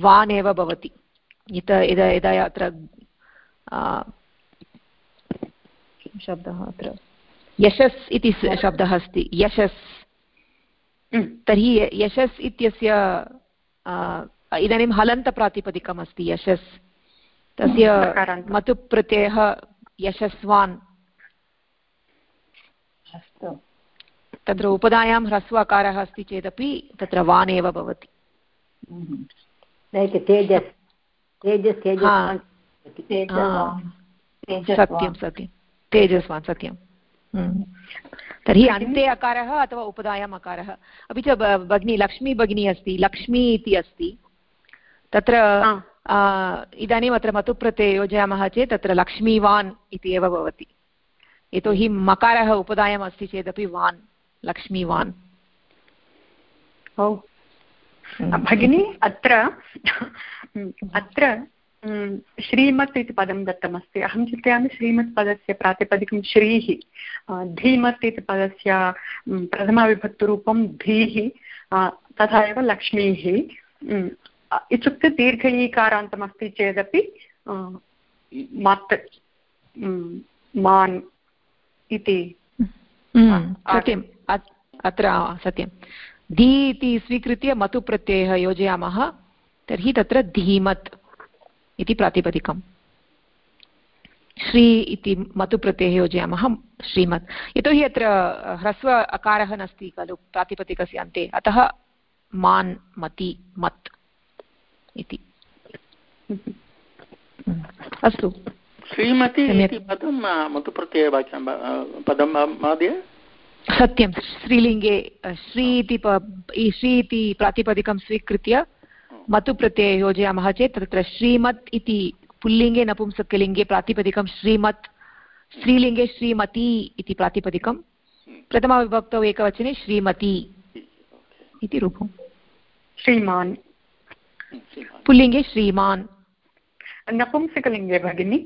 वान् एव भवति इत यदा अत्र शब्दः अत्र? यशस् इति शब्दः अस्ति। यशस्। तर्हि यशस् इत्यस्य इदानीं हलन्तप्रातिपदिकम् अस्ति यशस्। तस्य मतु प्रत्ययः यशस्वान्। तत्र उपधायां ह्रस्व अकारः अस्ति चेदपि तत्र वान् एव भवति। सत्यं सत्यं। तेजस्वान् सत्यं। हम्म। तर्हि अन्ते अकारः अथवा उपधायाम् अकारः? अपि च भगिनी लक्ष्मी भगिनी अस्ति लक्ष्मी इति अस्ति। तत्र इदानीम् अत्र मतुप्रत्यये योजयामः चेत् तत्र लक्ष्मीवान् इति एव भवति। यतोहि मकारः उपधायाम् अस्ति चेदपि वान् लक्ष्मीवान् भगिनी अत्र अत्र श्रीमत् इति पदं दत्तमस्ति। अहं चिन्तयामि श्रीमत् पदस्य प्रातिपदिकं श्रीः धीमत् इति पदस्य प्रथमविभक्तिरूपं धीः तथा एव लक्ष्मीः। इत्युक्ते दीर्घ ईकारान्तमस्ति चेदपि मत् मान् इति। सत्यम्। अत्र सत्यं धी इति स्वीकृत्य मतु प्रत्ययः योजयामः। तर्हि तत्र धीमत् इति प्रातिपदिकम्। श्री इति मतुप्रत्ययः योजयामः श्रीमत्। यतोहि अत्र ह्रस्व अकारः नास्ति खलु प्रातिपदिकस्य अन्ते। अतः मान् मति मत् इति। अस्तु। श्रीमती इति पदं मतुप्रत्ययवाक्यं पदं महोदय? सत्यं। स्त्रीलिङ्गे श्री इति श्री इति प्रातिपदिकं स्वीकृत्य मतुप्रत्यये योजयामः चेत् तत्र श्रीमत् इति पुल्लिङ्गे नपुंसकलिङ्गे प्रातिपदिकं श्रीमत् स्त्रीलिङ्गे श्रीमती इति प्रातिपदिकं। प्रथमविभक्तौ एकवचने श्रीमती इति रूपं श्रीमान्। पुल्लिङ्गे श्रीमान्। नपुंसकलिङ्गे भगिनि।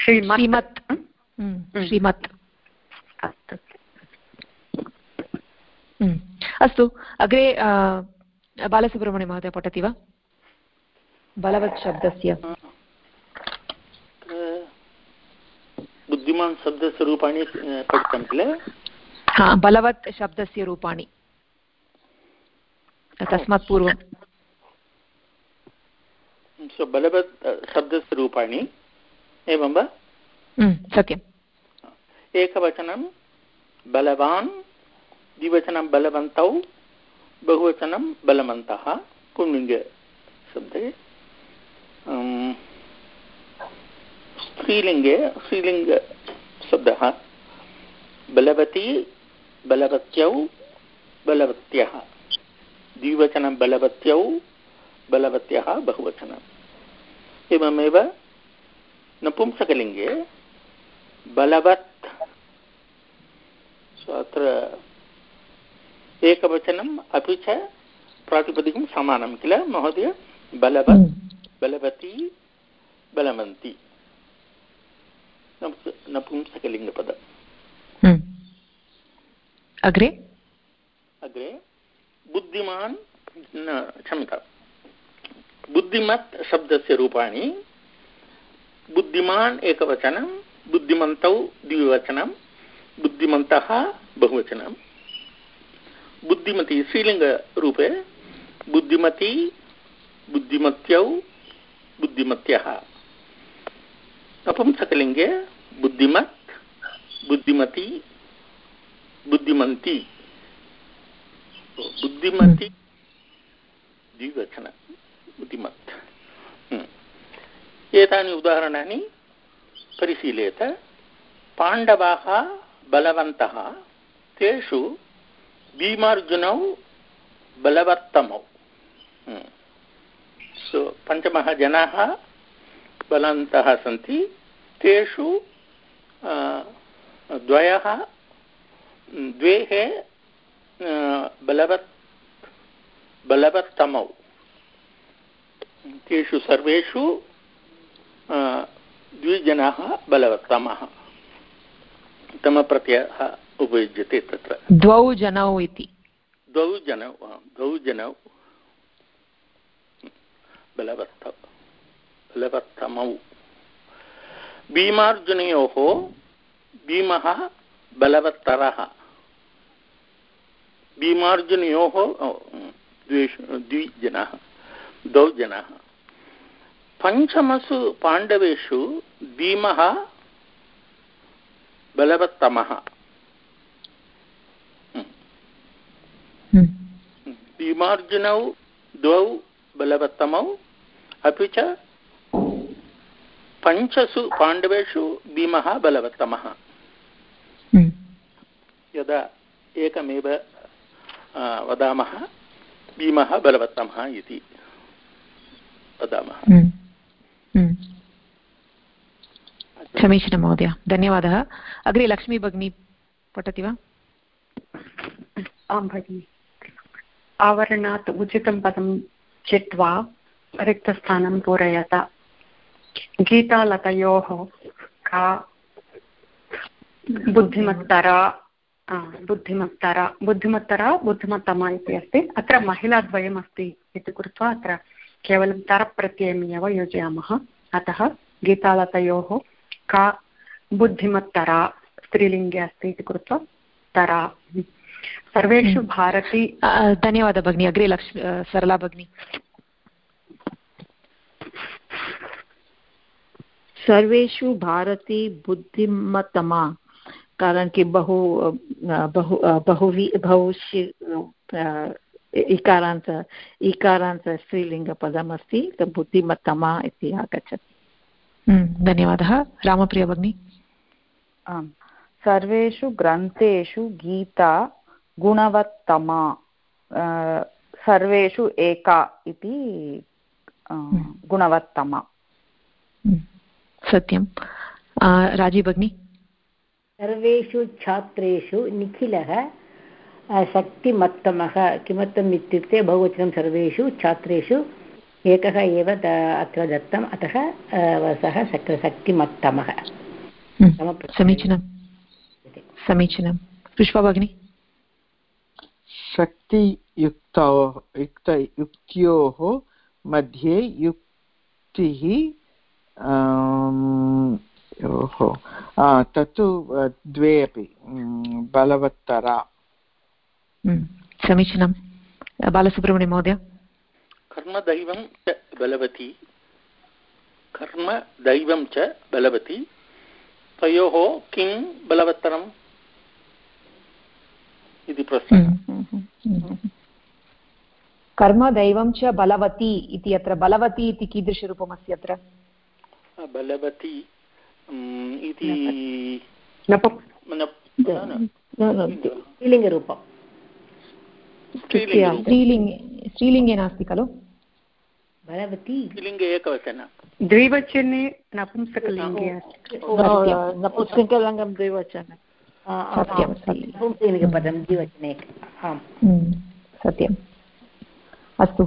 श्रीमत्। श्रीमत्। अस्तु। अस्तु अग्रे बालसुब्रह्मण्यमहोदय पठति वा? बलवत् शब्दस्य बुद्धिमान् शब्दस्य रूपाणि पठितं किल? हा बलवत् शब्दस्य रूपाणि। तस्मात् पूर्वं बलवत् शब्दस्य रूपाणि एवं वा? सत्यम्। एकवचनं बलवान् द्विवचनं बलवन्तौ बहुवचनं बलवन्तः पुंलिङ्गशब्दे स्त्रीलिङ्गे स्त्रीलिङ्गशब्दः बलवती, बलवत्यौ, बलवत्यः। द्विवचनं बलवत्यौ, बलवत्यः बहुवचनम् एवमेव नपुंसकलिङ्गे बलवत्। अत्र एकवचनम् अपि च प्रातिपदिकं समानं किल? महोदय बलवत् हम्म। बलवती बलवन्ति। नपुंसकलिङ्गपदम् हम्म। अग्रे? अग्रे बुद्धिमान् क्षम्यता बुद्धिमत् शब्दस्य रूपाणि बुद्धिमान् एकवचनं बुद्धिमन्तौ द्विवचनं बुद्धिमन्तः बहुवचनं। बुद्धिमती श्रीलिङ्गरूपे बुद्धिमती, बुद्धिमत्यौ, बुद्धिमत्यः। नपुंसकलिङ्गे बुद्धिमत्, बुद्धिमती, बुद्धिमन्ती। बुद्धिमती, द्विवचन, बुद्धिमत्। हम्म। एतानि उदाहरणानि परिशीलेत पाण्डवाः बलवन्तः, तेषु भीमार्जुनौ बलवत्तमौ सो, पञ्चमः जनाः बलवन्तः सन्ति। तेषु द्वयः द्वेः बलवत् बलवत्तमौ तेषु सर्वेषु द्विजनाः बलवत्तमः तमप्रत्ययः उपयुज्यते तत्र। द्वौ जनौ इति। द्वौ जनौ द्वौ जनौ। बलवत्त बलवत्तमौ। भीमार्जुनयोः भीमः बलवत्तरः। भीमार्जुनयोः द्विजनाः द्वौ जनाः। पञ्चमसु पाण्डवेषु भीमः बलवत्तमः। भीमार्जुनौ द्वौ बलवत्तमौ अपि च पञ्चसु पाण्डवेषु भीमः बलवत्तमः यदा एकमेव वदामः भीमः बलवत्तमः इति वदामः समीचीनं महोदय धन्यवादः अग्रे लक्ष्मी भगिनी पठति वा आं भगिनि आवरणात् उचितं पदं चित्वा रिक्तस्थानं पूरयत। गीतालतयोः का बुद्धिमत्तरा बुद्धिमत्तरा बुद्धिमत्तरा, बुद्धिमत्तमा इति अस्ति। अत्र महिलाद्वयमस्ति इति कृत्वा अत्र केवलं तरप्रत्ययम् एव योजयामः। अतः गीतालतयोः का बुद्धिमत्तरा, स्त्रीलिङ्गे अस्ति इति कृत्वा तरा। सर्वेषु हम्म। भारती धन्यवादः भगिनी अग्रे लक्ष्मी सरला भगिनी। सर्वेषु भारती बुद्धिमत्तमा कारण कि बहु बहु बहुवि बहुशि इकारान्त इकारान्त स्त्रीलिङ्गपदमस्ति बुद्धिमत्तमा इति आगच्छति। हम्म, धन्यवादः। रामप्रिया भगिनी। आम्। सर्वेषु ग्रन्थेषु गीता गुणवत्तमा सर्वेषु एका इति हम्म। गुणवत्तमा। हम्म, सत्यं राज़ी भगिनी? सर्वेषु छात्रेषु निखिलः शक्तिमत्तमः किमर्थम् इत्युक्ते बहुवचनं सर्वेषु छात्रेषु एकः एव अत्र दत्तम् अतः सः शक्तिमत्तमः। हम्म, समीचीनं। समीचीनं। पुष्पा भगिनी? शक्तियुक्तौ युक्तयुक्त्योः मध्ये युक्तिः ओहो तत्तु द्वे अपि बलवत्तरा। समीचीनं। बालसुब्रह्मण्यं महोदय। कर्मदैवं च बलवती। कर्मदैवं च बलवती। तयोः किं बलवत्तरम्? इति प्रश्नः। कर्मदैवं च बलवती इति अत्र बलवती इति अत्र बलवती इति स्त्रीलिङ्गरूपम्। स्त्रीलिङ्गे स्त्रीलिङ्गे नास्ति खलु? एकवचन। द्विवचने नपुंसकलिङ्गे नपुंसकलिङ्गं द्विवचने। पुंसकलिङ्गपदं द्विवचने। आम्। हम्म, सत्यम्। अस्तु।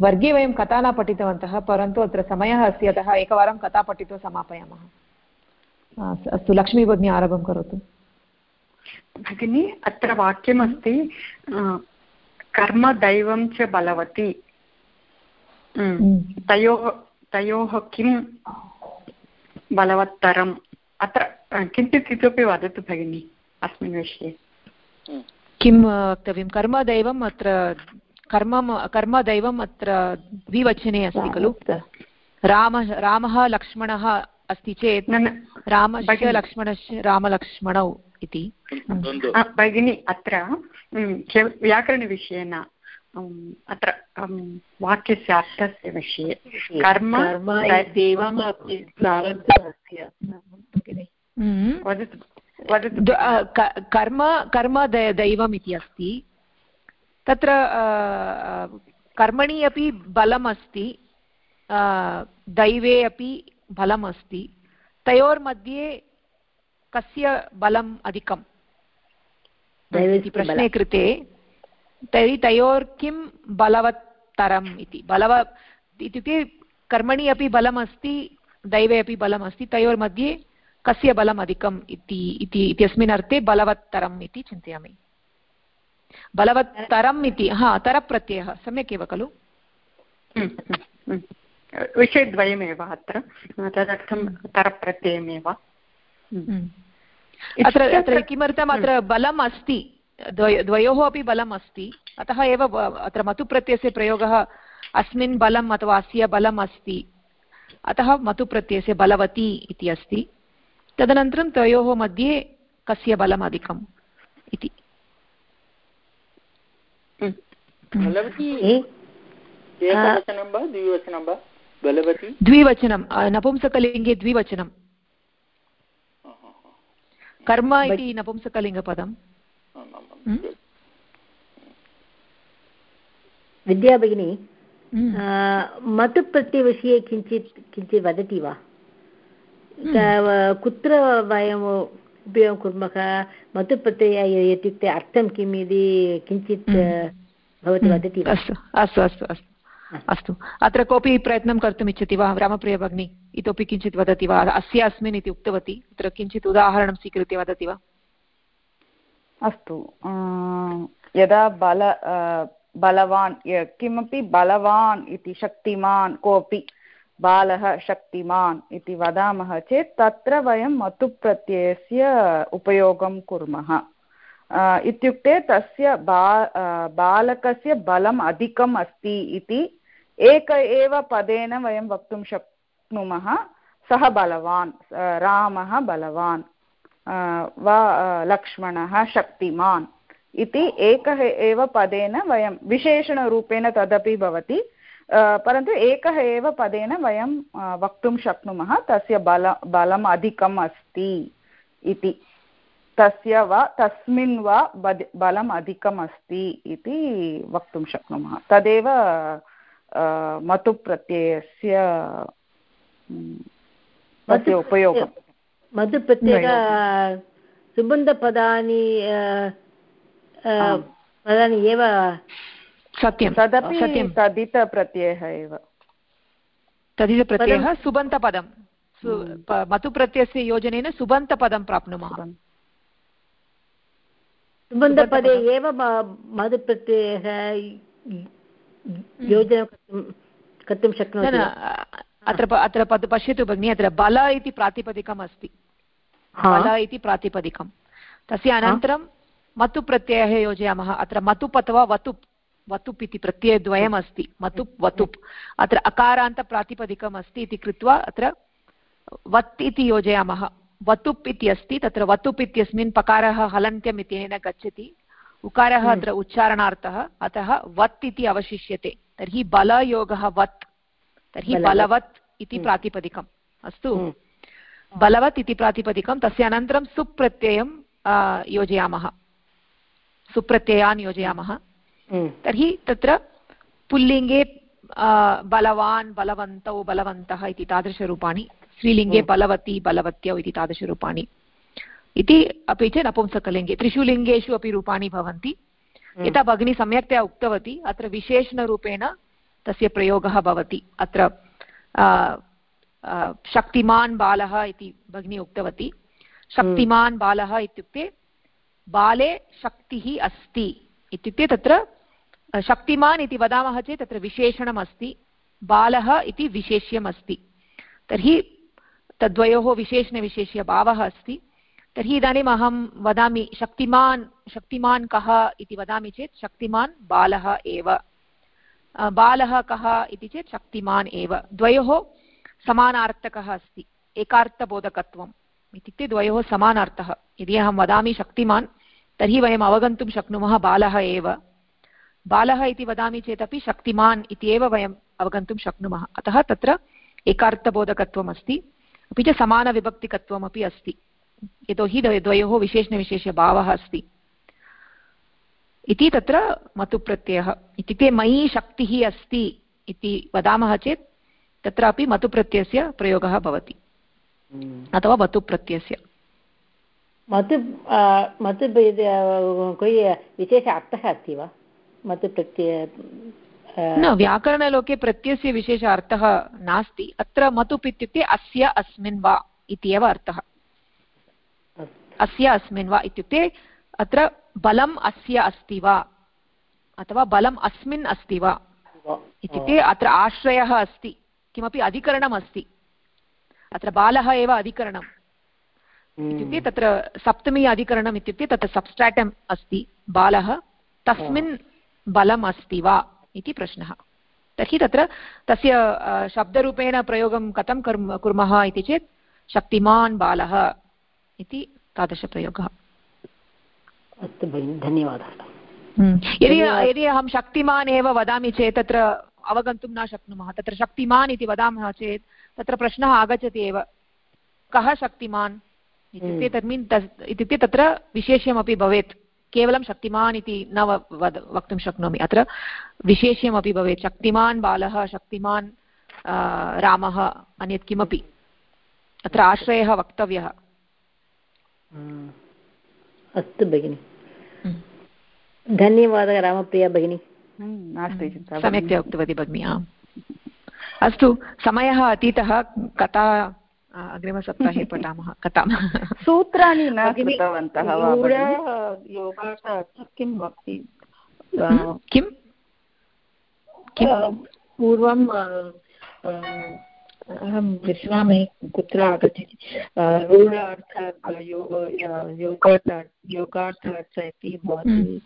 वर्गे वयं कथा न पठितवन्तः परन्तु अत्र समयः अस्ति अतः एकवारं कथा पठित्वा समापयामः। अस्तु लक्ष्मी भगिनी आरम्भं करोतु। भगिनी अत्र वाक्यमस्ति कर्मदैवं च बलवती। तयोः तयोः किं बलवत्तरम्? अत्र किञ्चित् इतोपि वदतु भगिनि अस्मिन् विषये। किं वक्तव्यं? कर्मदैवम् अत्र कर्म कर्मदैवम् अत्र द्विवचने अस्ति खलु? रामः रामः लक्ष्मणः अस्ति चेत् रामस्य लक्ष्मणस्य रामलक्ष्मणौ इति। भगिनि अत्र व्याकरणविषयेन अत्र वाक्यस्य अर्थस्य विषये। कर्म वदतु। कर्म कर्म दैवम् इति अस्ति। तत्र कर्मणि अपि बलम् अस्ति दैवे अपि बलम् अस्ति तयोर्मध्ये कस्य बलम् अधिकम्? इति प्रश्ने कृते तर्हि तयोर् किं बलवत्तरम् इति? बलव इत्युक्ते कर्मणि अपि बलम् अस्ति दैवे अपि बलम् अस्ति तयोर्मध्ये कस्य बलम् अधिकम् इति इत्यस्मिन् अर्थे बलवत्तरम् इति चिन्तयामि। बलवत्तरम् इति हा तरप्रत्ययः सम्यक् एव खलु? हम्म, हम्म, हम्म। विषयद्वयमेव अत्र तदर्थं तरप्रत्ययमेव। अत्र अत्र किमर्थम् अत्र बलम् अस्ति? द्वयोः अपि बलम् अस्ति। अतः एव अत्र मतुप्रत्ययस्य प्रयोगः अस्मिन् बलम् अथवा अस्य बलम् अस्ति। अतः मतुप्रत्ययस्य बलवती इति अस्ति। तदनन्तरं तयोः मध्ये कस्य बलम् अधिकम् इति। द्विवचनं नपुंसकलिङ्गे द्विवचनं। कर्म इति नपुंसकलिङ्गपदं हम्म? विद्या भगिनी हम्म। मतुप्रत्ययविषये किञ्चित् किञ्चित् वदति वा? हम्म। कुत्र वयम् उपयोगं कुर्मः मतुप्रत्यय इत्युक्ते अर्थं किम् इति किञ्चित् भवती वदति अस्तु अस्तु अस्तु अस्तु अस्तु। अत्र कोऽपि प्रयत्नं कर्तुम् इच्छति वा रामप्रिय भगिनी? इतोपि किञ्चित् वदति वा? अस्य अस्मिन् इति उक्तवती। अत्र किञ्चित् उदाहरणं स्वीकृत्य वदति वा? अस्तु यदा बल बलवान् किमपि बलवान् इति शक्तिमान् कोऽपि बालः शक्तिमान् इति वदामः चेत् तत्र वयं मतुप्रत्ययस्य उपयोगं कुर्मः। इत्युक्ते तस्य बा बालकस्य बलम् अधिकम् अस्ति इति एक एव पदेन वयं वक्तुं शक्नुमः। सः बलवान् रामः बलवान् वा लक्ष्मणः शक्तिमान् इति एकः एव पदेन वयं विशेषणरूपेण तदपि भवति। परन्तु एकः एव पदेन वयं वक्तुं शक्नुमः तस्य बल बलम् अधिकम् अस्ति इति। तस्य वा तस्मिन् वा बलम् अधिकम् अस्ति इति वक्तुं शक्नुमः। तदेव मतुप्रत्ययस्य तस्य उपयोगं मधुप्रत्यय सुबन्धपदानि पदानि एव सत्यं तदपि तदितप्रत्ययः एव। तदितप्रत्ययः सुबन्तपदं। मतुप्रत्ययस्य योजनेन सुबन्तपदं प्राप्नुमः। सुबन्धपदे एव मधुप्रत्ययः योजना कर्तुं शक्नोति अत्र अत्र पश्यतु भगिनि अत्र बल इति प्रातिपदिकम् अस्ति। बल इति प्रातिपदिकं तस्य अनन्तरं मतु प्रत्ययः योजयामः। अत्र मतुप् अथवा वतुप् वतुप् इति प्रत्ययद्वयम् अस्ति। मतुप् वतुप्। अत्र अकारान्तप्रातिपदिकम् अस्ति इति कृत्वा अत्र वत् इति योजयामः। वतुप् इति अस्ति तत्र वतुप् इत्यस्मिन् पकारः हलन्त्यम् इत्यनेन गच्छति। उकारः हम्म। अत्र उच्चारणार्थः अतः वत् इति अवशिष्यते। तर्हि बलयोगः वत्। तर्हि बलवत्। इति हम्म। प्रातिपदिकम्। अस्तु? हम्म। बलवत् इति प्रातिपदिकं तस्य अनन्तरं सुप्रत्ययं योजयामः। सुप्रत्ययान् योजयामः। तर्हि तत्र पुल्लिङ्गे बलवान् बलवन्तौ बलवन्तः इति तादृशरूपाणि स्त्रीलिङ्गे बलवती बलवत्यौ इति तादृशरूपाणि। इति अपि च नपुंसकलिङ्गे त्रिषु लिङ्गेषु अपि रूपाणि भवन्ति। यथा भगिनी सम्यक्तया उक्तवती अत्र विशेषणरूपेण तस्य प्रयोगः भवति। अत्र शक्तिमान् बालः इति भगिनी उक्तवती। शक्तिमान् बालः इत्युक्ते बाले शक्तिः अस्ति। इत्युक्ते तत्र शक्तिमान् इति वदामः चेत् तत्र विशेषणम् अस्ति बालः इति विशेष्यम् अस्ति तर्हि तद्वयोः विशेषणविशेष्यभावः अस्ति। तर्हि इदानीम् अहं वदामि, शक्तिमान् शक्तिमान् कः इति वदामि चेत् शक्तिमान् बालः एव। बालः कः इति चेत् शक्तिमान् एव। द्वयोः समानार्थकः अस्ति, एकार्थबोधकत्वम्। इत्युक्ते द्वयोः समानार्थः। यदि अहं वदामि शक्तिमान् तर्हि वयम् अवगन्तुं शक्नुमः बालः एव। बालः इति वदामि चेदपि शक्तिमान् इति एव वयम् अवगन्तुं शक्नुमः। अतः तत्र एकार्थबोधकत्वम् अस्ति अपि च समानविभक्तिकत्वमपि अस्ति। यतोहि द्वयोः विशेषणविशेषभावः अस्ति। इति तत्र मतुप्रत्ययः। इत्युक्ते मयि शक्तिः अस्ति इति वदामः चेत् तत्रापि मतुप्रत्ययस्य प्रयोगः भवति। हम्म। अथवा मतुप्रत्ययस्य। मतु मतु कोई विशेष अर्थः अस्ति वा? मतु प्रत्यय न व्याकरणलोके प्रत्ययस्य विशेष अर्थः नास्ति। अत्र मतुप् इत्युक्ते अस्य अस्मिन् वा इति एव अर्थः। अस्य अस्मिन् वा इत्युक्ते अत्र बलम् अस्य अस्ति वा? अथवा बलम् अस्मिन् अस्ति वा? इत्युक्ते अत्र आश्रयः अस्ति। किमपि अधिकरणम् अस्ति अत्र बालः एव अधिकरणम्। इत्युक्ते तत्र सप्तमी अधिकरणम् इत्युक्ते तत्र सब्स्ट्राटम् अस्ति बालः तस्मिन् बलम् अस्ति वा इति प्रश्नः। तर्हि तत्र तस्य शब्दरूपेण प्रयोगं कथं कुर्मः इति चेत् शक्तिमान् बालः इति तादृशप्रयोगः। अस्तु भगिनि धन्यवादः। हम्म। यदि यदि अहं शक्तिमान् एव वदामि चेत् तत्र अवगन्तुं न शक्नुमः। तत्र शक्तिमान् इति वदामः चेत् तत्र प्रश्नः आगच्छति एव। कः शक्तिमान्? इत्युक्ते तत् मीन् इत्युक्ते तत्र विशेष्यमपि भवेत्। केवलं शक्तिमान् इति न वद वक्तुं शक्नोमि। अत्र विशेष्यमपि भवेत्। शक्तिमान् बालः शक्तिमान् रामः अन्यत् किमपि। अत्र आश्रयः वक्तव्यः। अस्तु भगिनि। धन्यवादः रामप्रिया भगिनी। सम्यक्तया उक्तवती भगिनि आम्। अस्तु समयः अतीतः कथा अग्रिमसप्ताहे पठामः कथां सूत्राणि न कृतवन्तः किं वक्ति किं पूर्वं अहं विश्रामे कुत्र आगच्छति रूढार्थ योगार्थ योगार्थ इति भवति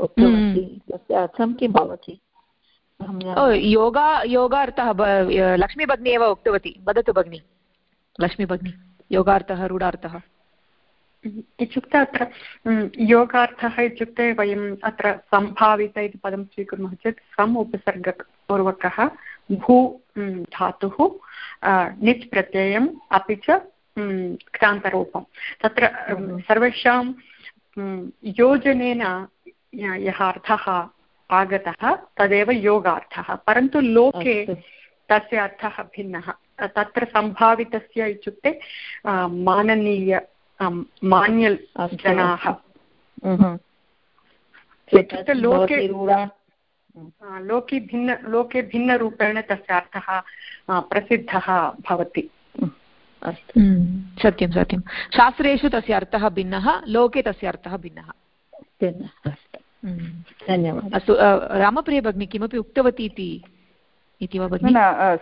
उक्तवती तस्य अर्थं किं भवति योगा योगार्थः लक्ष्मीभगिनी एव उक्तवती वदतु भगिनि लक्ष्मीभगिनी योगार्थः रूढार्थः। इत्युक्ते अत्र योगार्थः इत्युक्ते वयम् अत्र सम्भावित इति पदं स्वीकुर्मः चेत् सम् उपसर्गपूर्वकः भू धातुः निच् प्रत्ययम् अपि च क्रान्तरूपं तत्र सर्वेषां योजनेन यः अर्थः आगतः तदेव योगार्थः। परन्तु लोके तस्य अर्थः भिन्नः। तत्र सम्भावितस्य इत्युक्ते माननीय मान्यल् जनाः। इत्युक्ते लोके लोके भिन्न लोके भिन्नरूपेण तस्य अर्थः प्रसिद्धः भवति। अस्तु। सत्यं सत्यं। शास्त्रेषु तस्य अर्थः भिन्नः लोके तस्य अर्थः भिन्नः। धन्यवादः। अस्तु रामप्रिय भगिनी किमपि उक्तवती इति? इति वा भगिनि?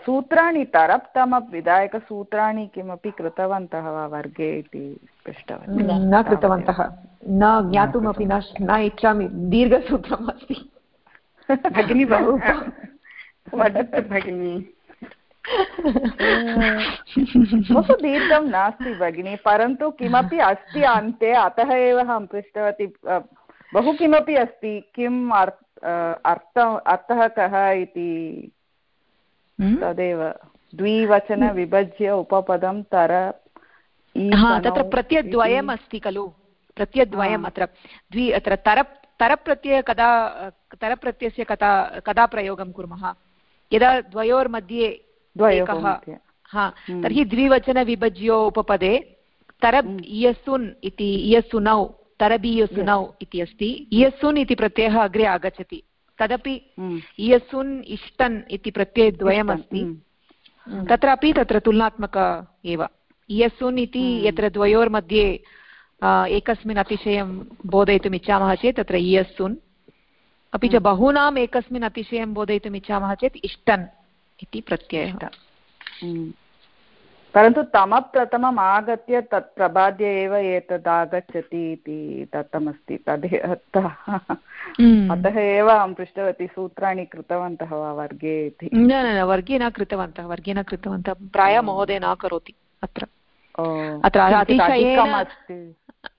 सूत्राणि तरप् तमप् विधायकसूत्राणि किमपि कृतवन्तः वा वर्गे इति पृष्टवती न कृतवन्तः। न ज्ञातुमपि न न इच्छामि दीर्घसूत्रम् अस्ति भगिनी बहु [laughs] वदतु भगिनी। [laughs] बहु दीर्घं नास्ति भगिनि परन्तु किमपि अस्ति अन्ते अतः एव अहं पृष्टवती बहु किमपि अस्ति किम् अर्थ अर्थः कः इति? तदेव द्विवचन विभज्य उपपदं तर तत्र प्रत्ययद्वयम् अस्ति खलु। प्रत्ययद्वयम् अत्र। द्वि अत्र तरप् तरप्रत्यय कदा तरप्रत्ययस्य कदा कदा प्रयोगं कुर्मः? यदा द्वयोर्मध्ये एकः हा हम्म। तर्हि द्विवचनविभज्यो उपपदे तरब् हम्म। इयसुन् इति इयसुनौ तरबीयसुनौ इति अस्ति। इयसुन् इति प्रत्ययः अग्रे आगच्छति। तदपि हम्म। इयसुन् इष्टन् इति प्रत्ययद्वयमस्ति हम्म। हम्म। तत्रापि तत्र तुलनात्मक एव. इयसुन् इति यत्र द्वयोर्मध्ये एकस्मिन् अतिशयं बोधयितुम् इच्छामः चेत् तत्र इयस्सुन् अपि च बहूनाम् एकस्मिन् अतिशयं बोधयितुम् इच्छामः चेत् इष्टन् इति प्रत्ययः. परन्तु तमः प्रथमम् आगत्य तत् प्रबाद्य एव एतद् आगच्छति इति दत्तमस्ति तदे हम्म। अतः एव अहं पृष्टवती सूत्राणि कृतवन्तः वा वर्गे इति। न न वर्गे न कृतवन्तः वर्गे न कृतवन्तः। प्रायः महोदय न करोति अत्र। अत्र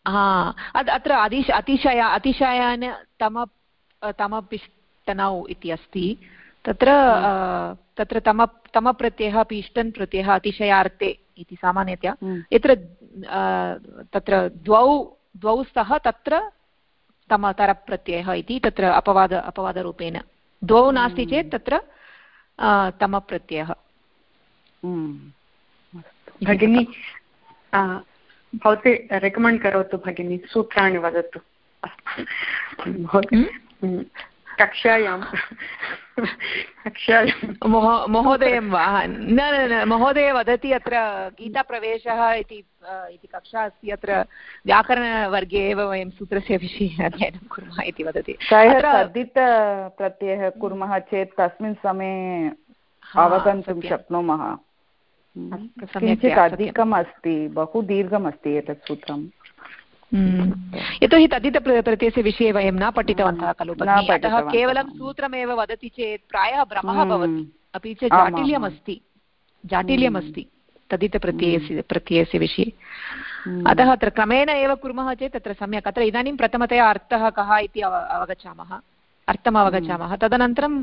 हा अत्र अतिश अतिशय अतिशयान तम तमपिष्टनौ इति अस्ति। तत्र हम्म। तत्र तम तमप्रत्ययः अपि इष्टन् प्रत्ययः अतिशयार्थे इति सामान्यतया। हम्म। यत्र तत्र द्वौ द्वौ स्तः तत्र तमतरप्रत्ययः इति तत्र अपवाद अपवादरूपेण। द्वौ नास्ति हम्म। चेत् तत्र तमप्रत्ययः। भगिनी भवती रेकमेण्ड् करोतु भगिनि सूत्राणि वदतु। कक्षायां महोदयं वा? न न न महोदय वदति अत्र गीताप्रवेशः इति इति कक्षा अस्ति अत्र व्याकरणवर्गे एव वयं सूत्रस्य विषये अध्ययनं कुर्मः इति वदति। प्रत्ययः कुर्मः चेत् तस्मिन् समये अवगन्तुं शक्नुमः। किञ्चित् अधिकम् अस्ति बहु दीर्घम् अस्ति एतत् सूत्रम्। यतोहि तद्धितप्रत्ययस्य विषये वयं न पठितवन्तः खलु अतः केवलं सूत्रमेव वदति चेत् प्रायः भ्रमः हम्म। भवति। अपि च जाटिल्यम् अस्ति जाटिल्यम् हम्म। तद्धितप्रत्ययस्य प्रत्ययस्य विषये। अतः अत्र क्रमेण एव कुर्मः चेत् तत्र सम्यक्। अत्र इदानीं प्रथमतया अर्थः कः इति अवगच्छामः। अर्थम् अवगच्छामः। तदनन्तरं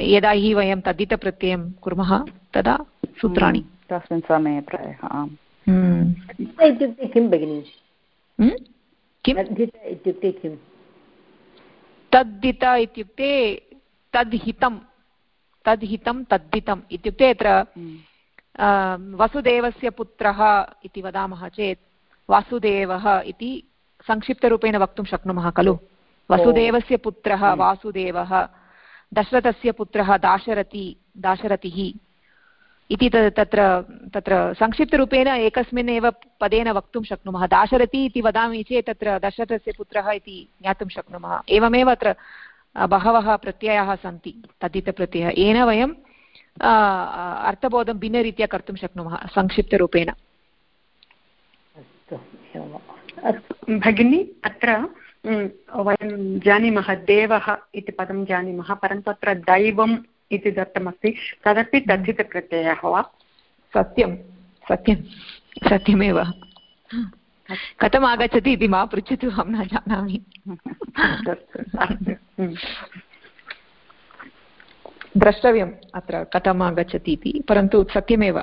यदा हि वयं तद्धितप्रत्ययं कुर्मः तदा सूत्राणि। तस्मिन् समये प्रायः इत्युक्ते किं भगिनि? किम् इत्युक्ते किम् तद्धित इत्युक्ते तद्हितं तद्हितं तद्धितम् इत्युक्ते अत्र वसुदेवस्य पुत्रः इति वदामः चेत् वासुदेवः इति संक्षिप्तरूपेण वक्तुं शक्नुमः खलु वसुदेवस्य पुत्रः वासुदेवः दशरथस्य पुत्रः दाशरथी दाशरथिः इति तत्र तत्र संक्षिप्तरूपेण एकस्मिन् एव पदेन वक्तुं शक्नुमः। दाशरथी इति वदामि चेत् तत्र दशरथस्य पुत्रः इति ज्ञातुं शक्नुमः। एवमेव अत्र बहवः प्रत्ययाः सन्ति, तद्धितप्रत्ययः। येन वयं अर्थबोधं भिन्नरीत्या कर्तुं शक्नुमः, संक्षिप्तरूपेण। भगिनी, अत्र वयं जानीमः देवः इति पदं जानीमः, परन्तु अत्र दैवं इति दत्तमस्ति। तदपि तद्धितप्रत्ययः वा? सत्यं सत्यं सत्यमेव। कथम् आगच्छति इति मा पृच्छतु अहं न जानामि। द्रष्टव्यम् अत्र कथम् आगच्छति इति। परन्तु सत्यमेव।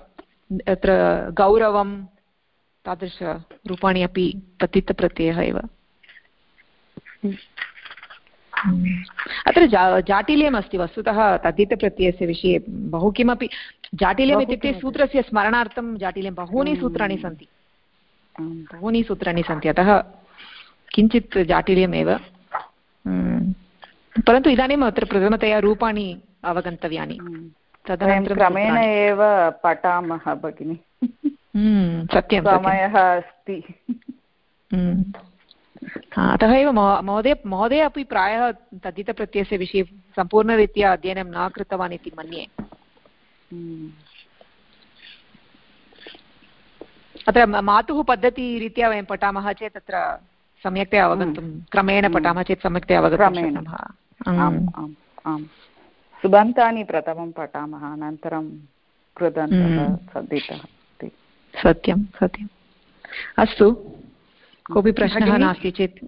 अत्र गौरवं तादृशरूपाणि अपि तद्धितप्रत्ययः एव। अत्र जा जाटिल्यम् अस्ति वस्तुतः तद्धितप्रत्ययस्य विषये बहु किमपि जाटिल्यम् इत्युक्ते सूत्रस्य स्मरणार्थं जाटिल्यं बहूनि सूत्राणि सन्ति। बहूनि सूत्राणि सन्ति। अतः किञ्चित् जाटिल्यमेव। परन्तु इदानीम् अत्र प्रथमतया रूपाणि अवगन्तव्यानि। तदनन्तरं क्रमेण एव पठामः भगिनि। सत्यं समयः अस्ति। अतः एव महोदय महोदय अपि प्रायः तद्धितप्रत्ययस्य विषये सम्पूर्णरीत्या अध्ययनं न कृतवान् इति मन्ये। अत्र मातुः पद्धतिरीत्या वयं पठामः चेत् तत्र सम्यक्तया अवगन्तुं क्रमेण पठामः चेत् सम्यक्तया अवगन्तुं शक्नुमः। सुबन्तानि प्रथमं पठामः अनन्तरं कृदन्तः सत्यं सत्यम्। अस्तु। कोऽपि प्रश्नः नास्ति चेत्।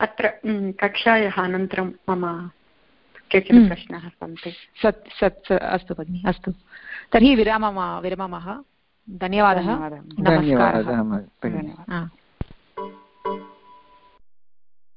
अत्र कक्षायाः अनन्तरं मम केचन प्रश्नाः सन्ति? सत् सत् अस्तु भगिनि अस्तु। तर्हि विरामः विरमामः। धन्यवादः। धन्यवादः।